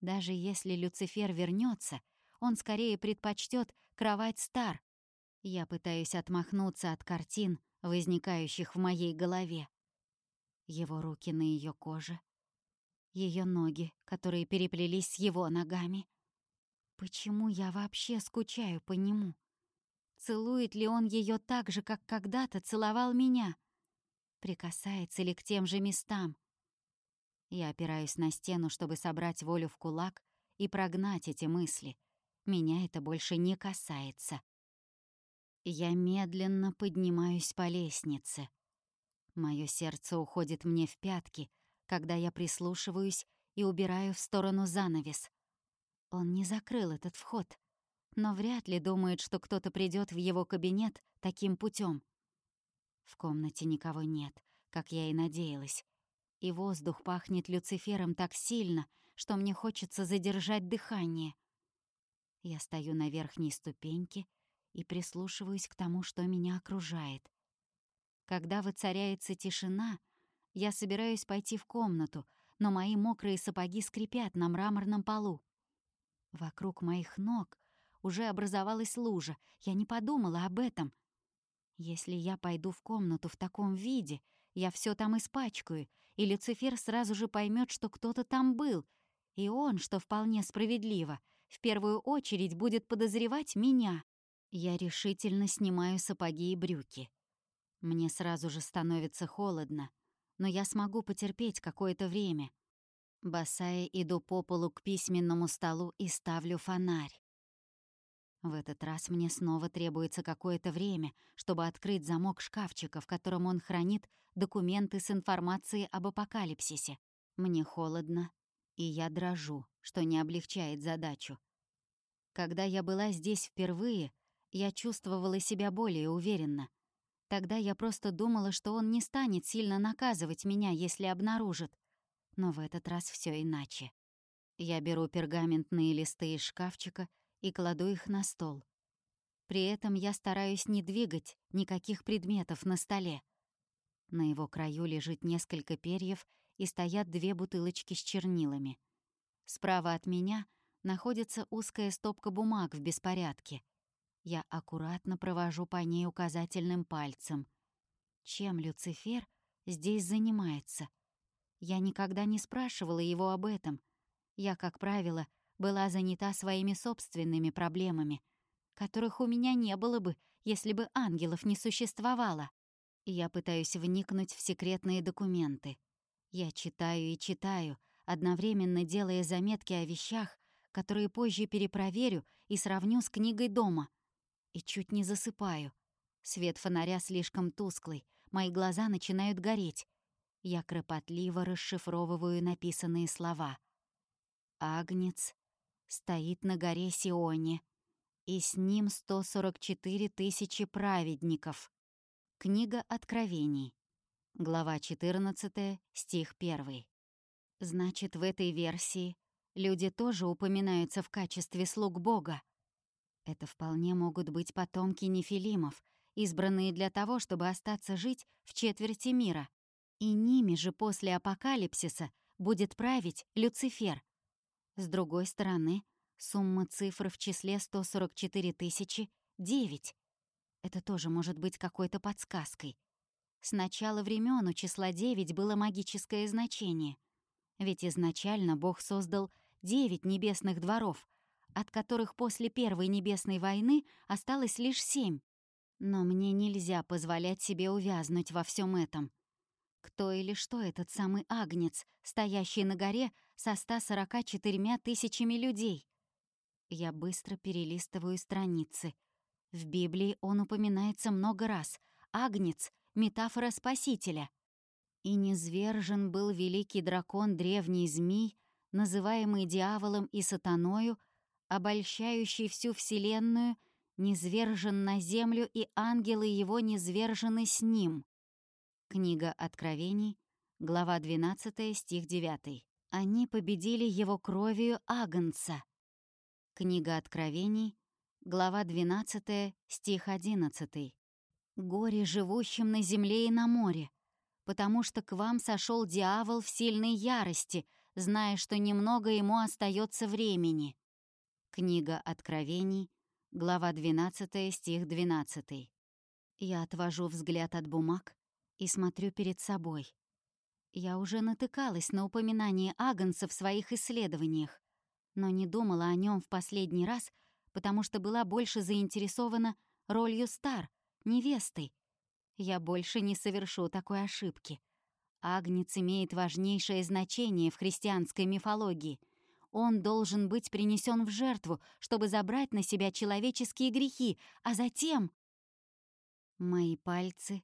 Даже если Люцифер вернется, он скорее предпочтет кровать стар. Я пытаюсь отмахнуться от картин, возникающих в моей голове. Его руки на ее коже, ее ноги, которые переплелись с его ногами. Почему я вообще скучаю по нему? Целует ли он ее так же, как когда-то целовал меня? Прикасается ли к тем же местам? Я опираюсь на стену, чтобы собрать волю в кулак и прогнать эти мысли. Меня это больше не касается. Я медленно поднимаюсь по лестнице. Мое сердце уходит мне в пятки, когда я прислушиваюсь и убираю в сторону занавес. Он не закрыл этот вход, но вряд ли думает, что кто-то придет в его кабинет таким путем. В комнате никого нет, как я и надеялась и воздух пахнет Люцифером так сильно, что мне хочется задержать дыхание. Я стою на верхней ступеньке и прислушиваюсь к тому, что меня окружает. Когда воцаряется тишина, я собираюсь пойти в комнату, но мои мокрые сапоги скрипят на мраморном полу. Вокруг моих ног уже образовалась лужа, я не подумала об этом. Если я пойду в комнату в таком виде, я все там испачкаю, и Люцифер сразу же поймет, что кто-то там был, и он, что вполне справедливо, в первую очередь будет подозревать меня. Я решительно снимаю сапоги и брюки. Мне сразу же становится холодно, но я смогу потерпеть какое-то время. Босая иду по полу к письменному столу и ставлю фонарь. В этот раз мне снова требуется какое-то время, чтобы открыть замок шкафчика, в котором он хранит документы с информацией об апокалипсисе. Мне холодно, и я дрожу, что не облегчает задачу. Когда я была здесь впервые, я чувствовала себя более уверенно. Тогда я просто думала, что он не станет сильно наказывать меня, если обнаружит. Но в этот раз все иначе. Я беру пергаментные листы из шкафчика — и кладу их на стол. При этом я стараюсь не двигать никаких предметов на столе. На его краю лежит несколько перьев и стоят две бутылочки с чернилами. Справа от меня находится узкая стопка бумаг в беспорядке. Я аккуратно провожу по ней указательным пальцем. Чем Люцифер здесь занимается? Я никогда не спрашивала его об этом. Я, как правило, была занята своими собственными проблемами, которых у меня не было бы, если бы ангелов не существовало. Я пытаюсь вникнуть в секретные документы. Я читаю и читаю, одновременно делая заметки о вещах, которые позже перепроверю и сравню с книгой дома. И чуть не засыпаю. Свет фонаря слишком тусклый, мои глаза начинают гореть. Я кропотливо расшифровываю написанные слова. «Агнец стоит на горе Сионе, и с ним 144 тысячи праведников. Книга Откровений. Глава 14, стих 1. Значит, в этой версии люди тоже упоминаются в качестве слуг Бога. Это вполне могут быть потомки нефилимов, избранные для того, чтобы остаться жить в четверти мира. И ними же после апокалипсиса будет править Люцифер, с другой стороны, сумма цифр в числе 144 тысячи — 9. Это тоже может быть какой-то подсказкой. С начала времен у числа 9 было магическое значение. Ведь изначально Бог создал девять небесных дворов, от которых после Первой Небесной войны осталось лишь семь. Но мне нельзя позволять себе увязнуть во всем этом. Кто или что этот самый Агнец, стоящий на горе со 144 тысячами людей? Я быстро перелистываю страницы. В Библии он упоминается много раз. Агнец — метафора Спасителя. И низвержен был великий дракон древний змей, называемый дьяволом и сатаною, обольщающий всю вселенную, низвержен на землю, и ангелы его низвержены с ним. Книга Откровений, глава 12, стих 9. Они победили его кровью Агнца. Книга Откровений, глава 12, стих 11. «Горе живущим на земле и на море, потому что к вам сошел дьявол в сильной ярости, зная, что немного ему остается времени». Книга Откровений, глава 12, стих 12. Я отвожу взгляд от бумаг, и смотрю перед собой. Я уже натыкалась на упоминание Агнца в своих исследованиях, но не думала о нем в последний раз, потому что была больше заинтересована ролью Стар, невестой. Я больше не совершу такой ошибки. Агнец имеет важнейшее значение в христианской мифологии. Он должен быть принесен в жертву, чтобы забрать на себя человеческие грехи, а затем... Мои пальцы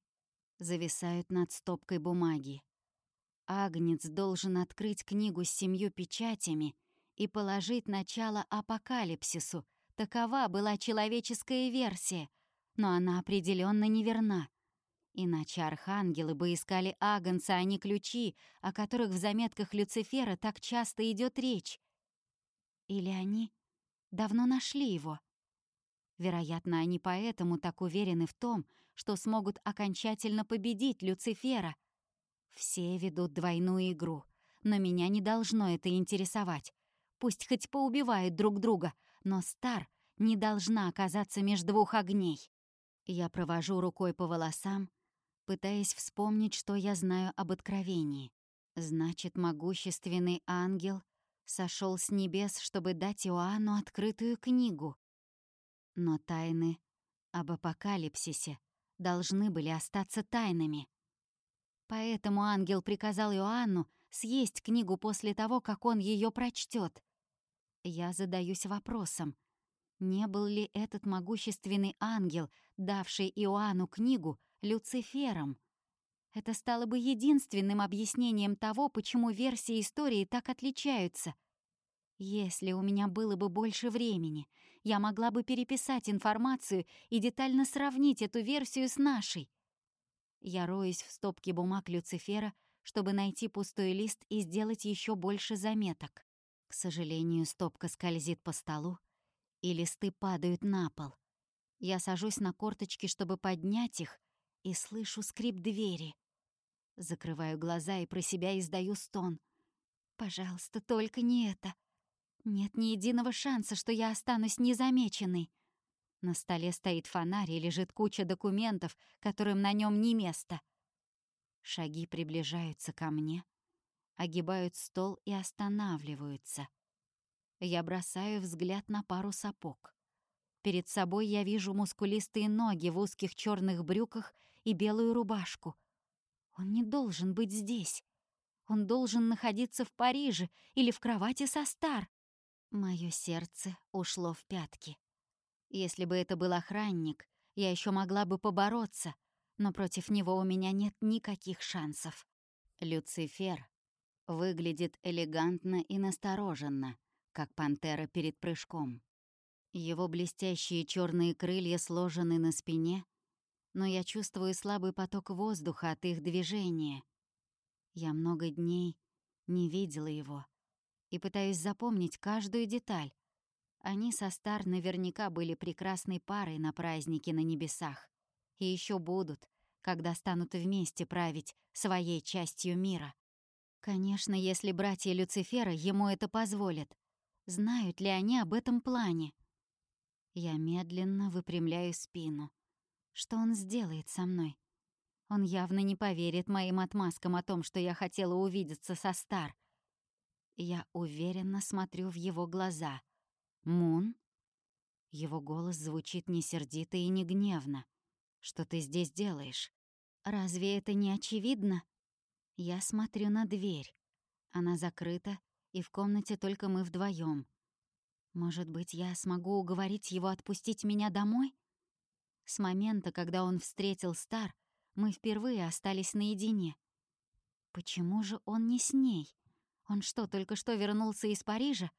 зависают над стопкой бумаги. Агнец должен открыть книгу с семью печатями и положить начало апокалипсису. Такова была человеческая версия, но она определенно неверна. Иначе архангелы бы искали Агнца, а не ключи, о которых в заметках Люцифера так часто идет речь. Или они давно нашли его? Вероятно, они поэтому так уверены в том, что смогут окончательно победить Люцифера. Все ведут двойную игру, но меня не должно это интересовать. Пусть хоть поубивают друг друга, но Стар не должна оказаться между двух огней. Я провожу рукой по волосам, пытаясь вспомнить, что я знаю об откровении. Значит, могущественный ангел сошел с небес, чтобы дать Иоанну открытую книгу. Но тайны об апокалипсисе должны были остаться тайнами. Поэтому ангел приказал Иоанну съесть книгу после того, как он ее прочтет. Я задаюсь вопросом, не был ли этот могущественный ангел, давший Иоанну книгу, Люцифером? Это стало бы единственным объяснением того, почему версии истории так отличаются — если у меня было бы больше времени, я могла бы переписать информацию и детально сравнить эту версию с нашей. Я роюсь в стопке бумаг Люцифера, чтобы найти пустой лист и сделать еще больше заметок. К сожалению, стопка скользит по столу, и листы падают на пол. Я сажусь на корточки, чтобы поднять их, и слышу скрип двери. Закрываю глаза и про себя издаю стон. «Пожалуйста, только не это!» Нет ни единого шанса, что я останусь незамеченной. На столе стоит фонарь и лежит куча документов, которым на нем не место. Шаги приближаются ко мне, огибают стол и останавливаются. Я бросаю взгляд на пару сапог. Перед собой я вижу мускулистые ноги в узких черных брюках и белую рубашку. Он не должен быть здесь. Он должен находиться в Париже или в кровати со Стар. Моё сердце ушло в пятки. Если бы это был охранник, я еще могла бы побороться, но против него у меня нет никаких шансов. Люцифер выглядит элегантно и настороженно, как пантера перед прыжком. Его блестящие черные крылья сложены на спине, но я чувствую слабый поток воздуха от их движения. Я много дней не видела его — и пытаюсь запомнить каждую деталь. Они со Стар наверняка были прекрасной парой на празднике на небесах. И еще будут, когда станут вместе править своей частью мира. Конечно, если братья Люцифера ему это позволят. Знают ли они об этом плане? Я медленно выпрямляю спину. Что он сделает со мной? Он явно не поверит моим отмазкам о том, что я хотела увидеться со Стар — Я уверенно смотрю в его глаза. «Мун?» Его голос звучит не сердито и не гневно. «Что ты здесь делаешь?» «Разве это не очевидно?» Я смотрю на дверь. Она закрыта, и в комнате только мы вдвоем. Может быть, я смогу уговорить его отпустить меня домой? С момента, когда он встретил Стар, мы впервые остались наедине. Почему же он не с ней? Он что, только что вернулся из Парижа?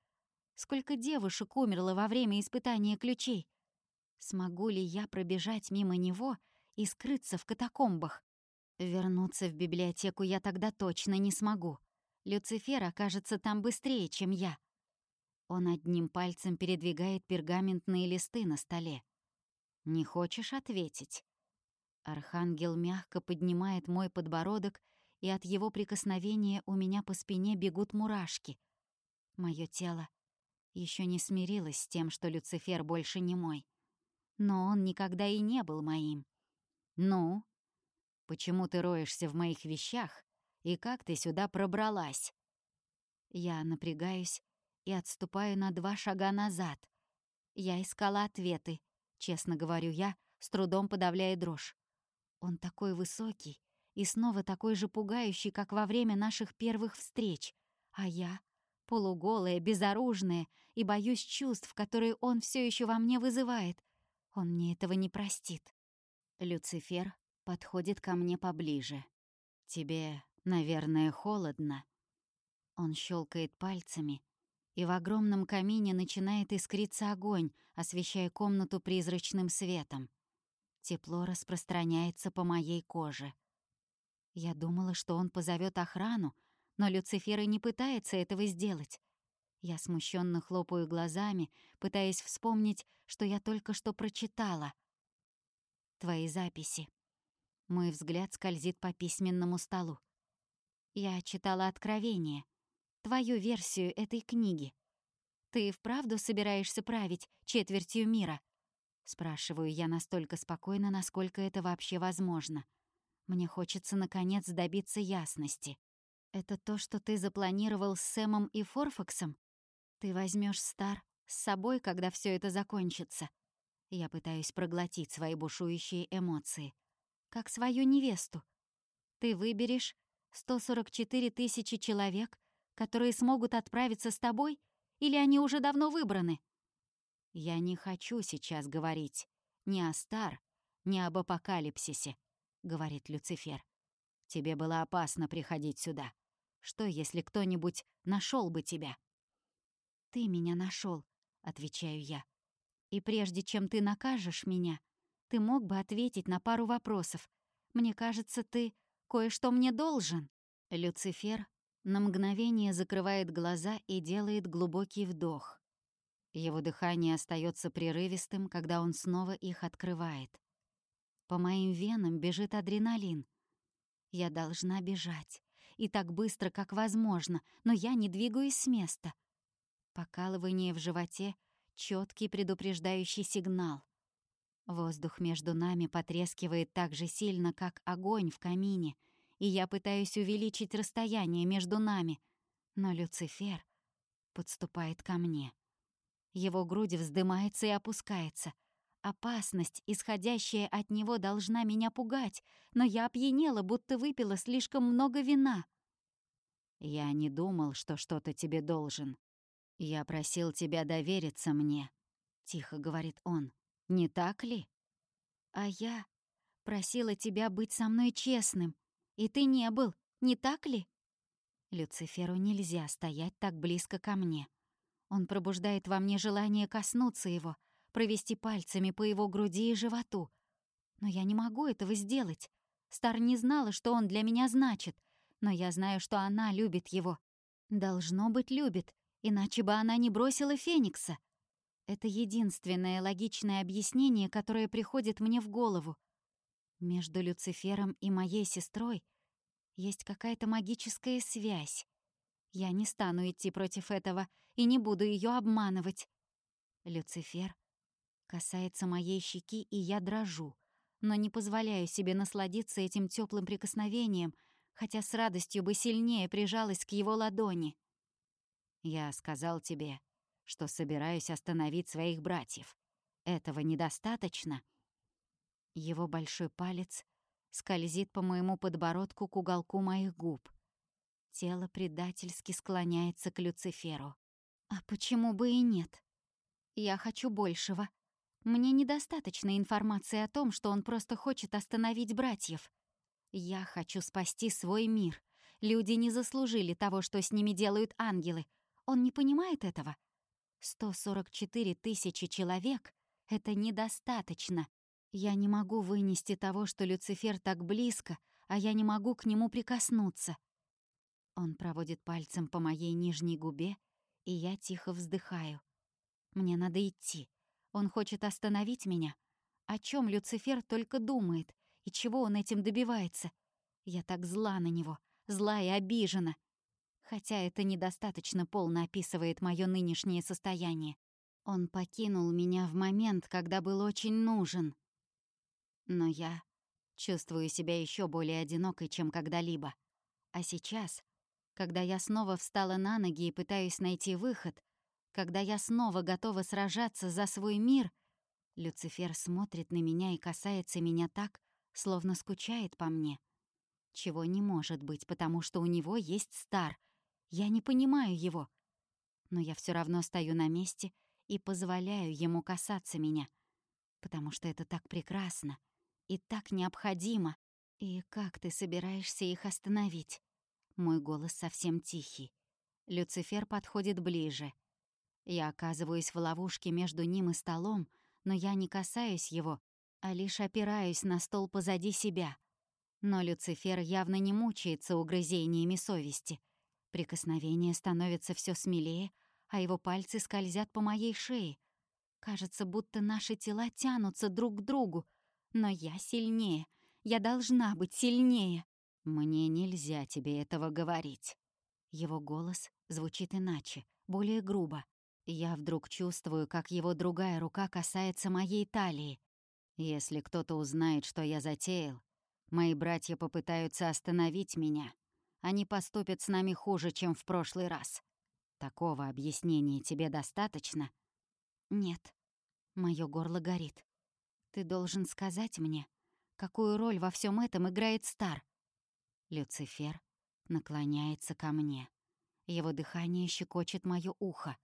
Сколько девушек умерло во время испытания ключей? Смогу ли я пробежать мимо него и скрыться в катакомбах? Вернуться в библиотеку я тогда точно не смогу. Люцифер окажется там быстрее, чем я. Он одним пальцем передвигает пергаментные листы на столе. «Не хочешь ответить?» Архангел мягко поднимает мой подбородок, и от его прикосновения у меня по спине бегут мурашки. Моё тело еще не смирилось с тем, что Люцифер больше не мой. Но он никогда и не был моим. «Ну? Почему ты роешься в моих вещах и как ты сюда пробралась?» Я напрягаюсь и отступаю на два шага назад. Я искала ответы, честно говорю я, с трудом подавляя дрожь. Он такой высокий и снова такой же пугающий, как во время наших первых встреч. А я — полуголая, безоружная и боюсь чувств, которые он все еще во мне вызывает. Он мне этого не простит. Люцифер подходит ко мне поближе. «Тебе Наверное, холодно. Он щелкает пальцами, и в огромном камине начинает искриться огонь, освещая комнату призрачным светом. Тепло распространяется по моей коже. Я думала, что он позовет охрану, но Люцифер и не пытается этого сделать. Я смущенно хлопаю глазами, пытаясь вспомнить, что я только что прочитала. Твои записи. Мой взгляд скользит по письменному столу. Я читала Откровение, твою версию этой книги. Ты вправду собираешься править четвертью мира? Спрашиваю я настолько спокойно, насколько это вообще возможно. Мне хочется, наконец, добиться ясности. Это то, что ты запланировал с Сэмом и Форфаксом? Ты возьмешь Стар с собой, когда все это закончится? Я пытаюсь проглотить свои бушующие эмоции. Как свою невесту. Ты выберешь 144 тысячи человек, которые смогут отправиться с тобой, или они уже давно выбраны? Я не хочу сейчас говорить ни о Стар, ни об апокалипсисе, говорит Люцифер. Тебе было опасно приходить сюда. Что, если кто-нибудь нашел бы тебя? Ты меня нашел, отвечаю я. И прежде чем ты накажешь меня, ты мог бы ответить на пару вопросов. Мне кажется, ты Кое-что мне должен». Люцифер на мгновение закрывает глаза и делает глубокий вдох. Его дыхание остается прерывистым, когда он снова их открывает. По моим венам бежит адреналин. Я должна бежать. И так быстро, как возможно, но я не двигаюсь с места. Покалывание в животе — четкий предупреждающий сигнал. Воздух между нами потрескивает так же сильно, как огонь в камине, и я пытаюсь увеличить расстояние между нами, но Люцифер подступает ко мне. Его грудь вздымается и опускается. Опасность, исходящая от него, должна меня пугать, но я опьянела, будто выпила слишком много вина. «Я не думал, что что-то тебе должен. Я просил тебя довериться мне», — тихо говорит он. Не так ли? А я просила тебя быть со мной честным, и ты не был, не так ли? Люциферу нельзя стоять так близко ко мне. Он пробуждает во мне желание коснуться его, провести пальцами по его груди и животу. Но я не могу этого сделать. Стар не знала, что он для меня значит, но я знаю, что она любит его. Должно быть, любит, иначе бы она не бросила Феникса. Это единственное логичное объяснение, которое приходит мне в голову. Между Люцифером и моей сестрой есть какая-то магическая связь. Я не стану идти против этого и не буду ее обманывать. Люцифер касается моей щеки, и я дрожу, но не позволяю себе насладиться этим теплым прикосновением, хотя с радостью бы сильнее прижалась к его ладони. Я сказал тебе, что собираюсь остановить своих братьев. Этого недостаточно?» Его большой палец скользит по моему подбородку к уголку моих губ. Тело предательски склоняется к Люциферу. «А почему бы и нет? Я хочу большего. Мне недостаточно информации о том, что он просто хочет остановить братьев. Я хочу спасти свой мир. Люди не заслужили того, что с ними делают ангелы. Он не понимает этого? 144 тысячи человек — это недостаточно. Я не могу вынести того, что Люцифер так близко, а я не могу к нему прикоснуться. Он проводит пальцем по моей нижней губе, и я тихо вздыхаю. Мне надо идти. Он хочет остановить меня. О чем Люцифер только думает, и чего он этим добивается? Я так зла на него, зла и обижена. Хотя это недостаточно полно описывает мое нынешнее состояние. Он покинул меня в момент, когда был очень нужен. Но я чувствую себя еще более одинокой, чем когда-либо. А сейчас, когда я снова встала на ноги и пытаюсь найти выход, когда я снова готова сражаться за свой мир, Люцифер смотрит на меня и касается меня так, словно скучает по мне. Чего не может быть, потому что у него есть стар. Я не понимаю его. Но я все равно стою на месте и позволяю ему касаться меня, потому что это так прекрасно и так необходимо. И как ты собираешься их остановить? Мой голос совсем тихий. Люцифер подходит ближе — я оказываюсь в ловушке между ним и столом, но я не касаюсь его, а лишь опираюсь на стол позади себя. Но Люцифер явно не мучается угрызениями совести. Прикосновение становится все смелее, а его пальцы скользят по моей шее. Кажется, будто наши тела тянутся друг к другу, но я сильнее. Я должна быть сильнее. Мне нельзя тебе этого говорить. Его голос звучит иначе, более грубо. Я вдруг чувствую, как его другая рука касается моей талии. Если кто-то узнает, что я затеял, мои братья попытаются остановить меня. Они поступят с нами хуже, чем в прошлый раз. Такого объяснения тебе достаточно? Нет. Моё горло горит. Ты должен сказать мне, какую роль во всем этом играет Стар. Люцифер наклоняется ко мне. Его дыхание щекочет моё ухо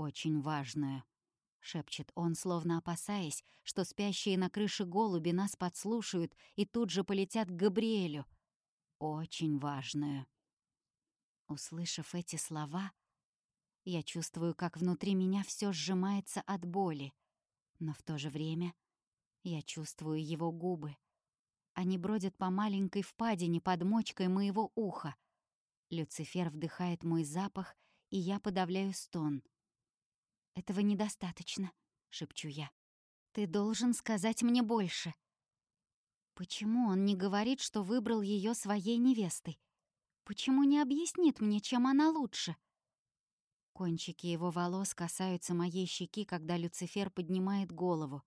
очень важную», — шепчет он, словно опасаясь, что спящие на крыше голуби нас подслушают и тут же полетят к Габриэлю. «Очень важную». Услышав эти слова, я чувствую, как внутри меня все сжимается от боли, но в то же время я чувствую его губы. Они бродят по маленькой впадине под мочкой моего уха. Люцифер вдыхает мой запах, и я подавляю стон — «Этого недостаточно», — шепчу я. «Ты должен сказать мне больше». Почему он не говорит, что выбрал ее своей невестой? Почему не объяснит мне, чем она лучше? Кончики его волос касаются моей щеки, когда Люцифер поднимает голову.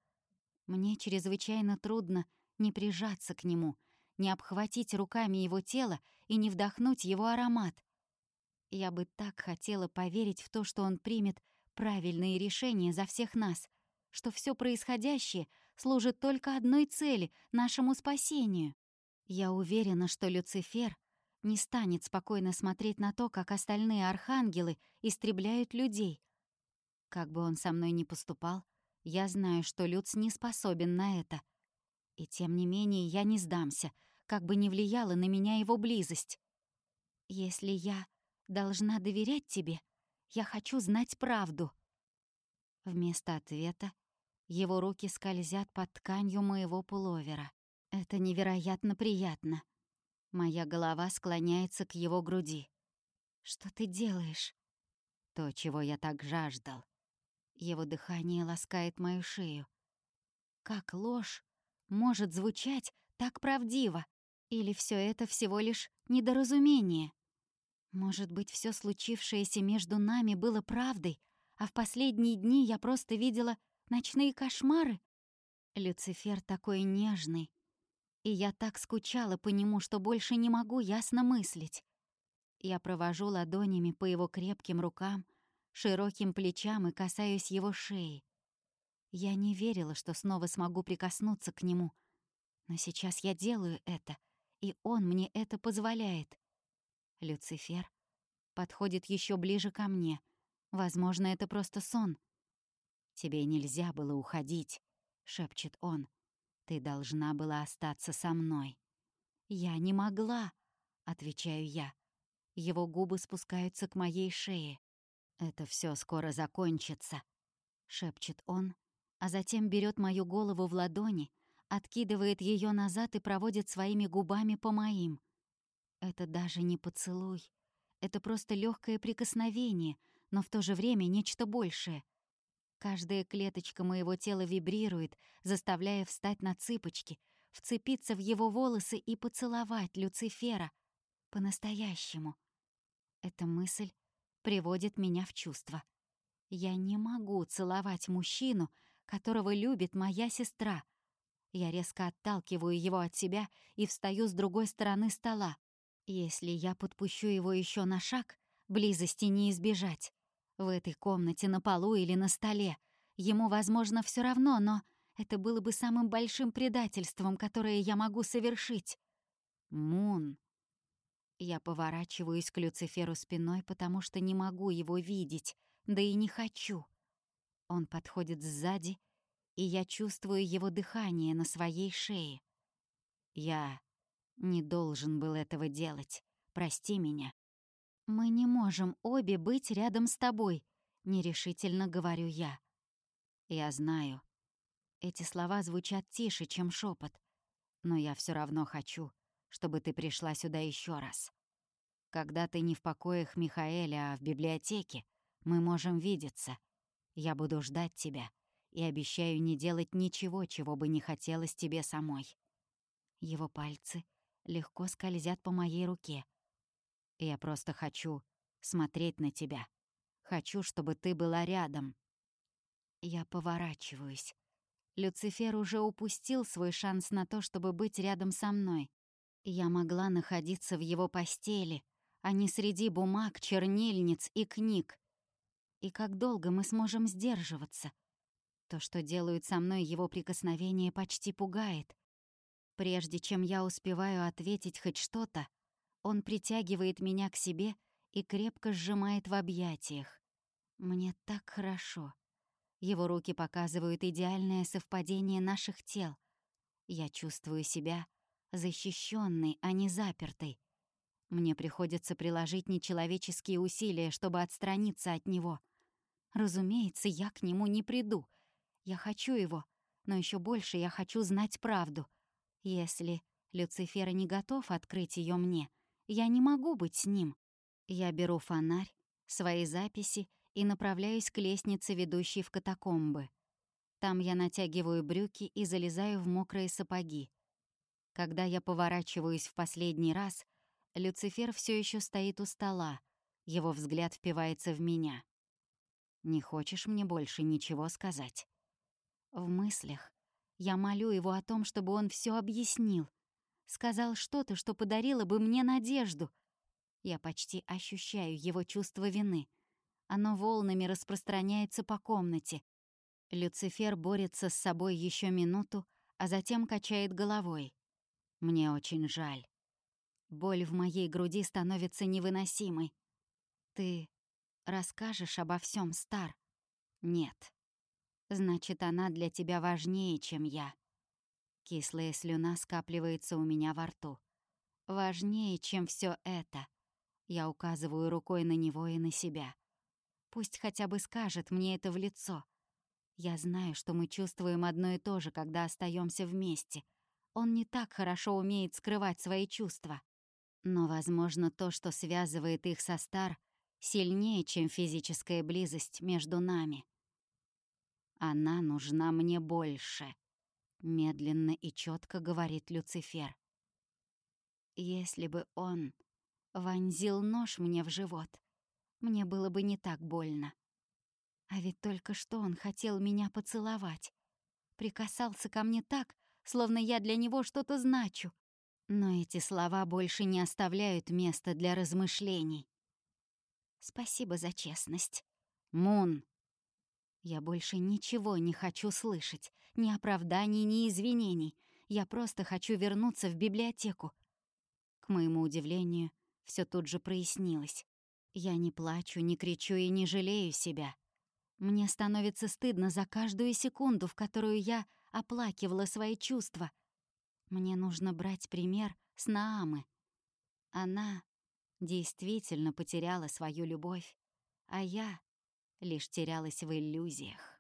Мне чрезвычайно трудно не прижаться к нему, не обхватить руками его тело и не вдохнуть его аромат. Я бы так хотела поверить в то, что он примет правильные решения за всех нас, что все происходящее служит только одной цели — нашему спасению. Я уверена, что Люцифер не станет спокойно смотреть на то, как остальные архангелы истребляют людей. Как бы он со мной ни поступал, я знаю, что Люц не способен на это. И тем не менее я не сдамся, как бы ни влияла на меня его близость. Если я должна доверять тебе — я хочу знать правду». Вместо ответа его руки скользят под тканью моего пуловера. Это невероятно приятно. Моя голова склоняется к его груди. «Что ты делаешь?» «То, чего я так жаждал». Его дыхание ласкает мою шею. Как ложь может звучать так правдиво? Или все это всего лишь недоразумение? Может быть, все случившееся между нами было правдой, а в последние дни я просто видела ночные кошмары? Люцифер такой нежный, и я так скучала по нему, что больше не могу ясно мыслить. Я провожу ладонями по его крепким рукам, широким плечам и касаюсь его шеи. Я не верила, что снова смогу прикоснуться к нему, но сейчас я делаю это, и он мне это позволяет. Люцифер подходит еще ближе ко мне. Возможно, это просто сон. «Тебе нельзя было уходить», — шепчет он. «Ты должна была остаться со мной». «Я не могла», — отвечаю я. Его губы спускаются к моей шее. «Это все скоро закончится», — шепчет он, а затем берет мою голову в ладони, откидывает ее назад и проводит своими губами по моим. Это даже не поцелуй. Это просто легкое прикосновение, но в то же время нечто большее. Каждая клеточка моего тела вибрирует, заставляя встать на цыпочки, вцепиться в его волосы и поцеловать Люцифера. По-настоящему. Эта мысль приводит меня в чувство. Я не могу целовать мужчину, которого любит моя сестра. Я резко отталкиваю его от себя и встаю с другой стороны стола. Если я подпущу его еще на шаг, близости не избежать. В этой комнате, на полу или на столе. Ему, возможно, все равно, но это было бы самым большим предательством, которое я могу совершить. Мун. Я поворачиваюсь к Люциферу спиной, потому что не могу его видеть, да и не хочу. Он подходит сзади, и я чувствую его дыхание на своей шее. Я не должен был этого делать. Прости меня. Мы не можем обе быть рядом с тобой, нерешительно говорю я. Я знаю. Эти слова звучат тише, чем шепот, но я все равно хочу, чтобы ты пришла сюда еще раз. Когда ты не в покоях Михаэля, а в библиотеке, мы можем видеться. Я буду ждать тебя и обещаю не делать ничего, чего бы не хотелось тебе самой. Его пальцы легко скользят по моей руке. Я просто хочу смотреть на тебя. Хочу, чтобы ты была рядом. Я поворачиваюсь. Люцифер уже упустил свой шанс на то, чтобы быть рядом со мной. Я могла находиться в его постели, а не среди бумаг, чернильниц и книг. И как долго мы сможем сдерживаться? То, что делают со мной его прикосновения, почти пугает. Прежде чем я успеваю ответить хоть что-то, он притягивает меня к себе и крепко сжимает в объятиях. Мне так хорошо. Его руки показывают идеальное совпадение наших тел. Я чувствую себя защищенной, а не запертой. Мне приходится приложить нечеловеческие усилия, чтобы отстраниться от него. Разумеется, я к нему не приду. Я хочу его, но еще больше я хочу знать правду. Если Люцифер не готов открыть ее мне, я не могу быть с ним. Я беру фонарь, свои записи и направляюсь к лестнице, ведущей в катакомбы. Там я натягиваю брюки и залезаю в мокрые сапоги. Когда я поворачиваюсь в последний раз, Люцифер все еще стоит у стола. Его взгляд впивается в меня. «Не хочешь мне больше ничего сказать?» В мыслях я молю его о том, чтобы он все объяснил. Сказал что-то, что подарило бы мне надежду. Я почти ощущаю его чувство вины — оно волнами распространяется по комнате. Люцифер борется с собой еще минуту, а затем качает головой. Мне очень жаль. Боль в моей груди становится невыносимой. Ты расскажешь обо всем, Стар? Нет. Значит, она для тебя важнее, чем я. Кислая слюна скапливается у меня во рту. Важнее, чем все это. Я указываю рукой на него и на себя. Пусть хотя бы скажет мне это в лицо. Я знаю, что мы чувствуем одно и то же, когда остаемся вместе. Он не так хорошо умеет скрывать свои чувства. Но, возможно, то, что связывает их со Стар, сильнее, чем физическая близость между нами. Она нужна мне больше, медленно и четко говорит Люцифер. Если бы он вонзил нож мне в живот, мне было бы не так больно. А ведь только что он хотел меня поцеловать. Прикасался ко мне так, словно я для него что-то значу. Но эти слова больше не оставляют места для размышлений. Спасибо за честность. Мун. Я больше ничего не хочу слышать. Ни оправданий, ни извинений. Я просто хочу вернуться в библиотеку. К моему удивлению, все тут же прояснилось. Я не плачу, не кричу и не жалею себя. Мне становится стыдно за каждую секунду, в которую я оплакивала свои чувства. Мне нужно брать пример с Наамы. Она действительно потеряла свою любовь, а я лишь терялась в иллюзиях.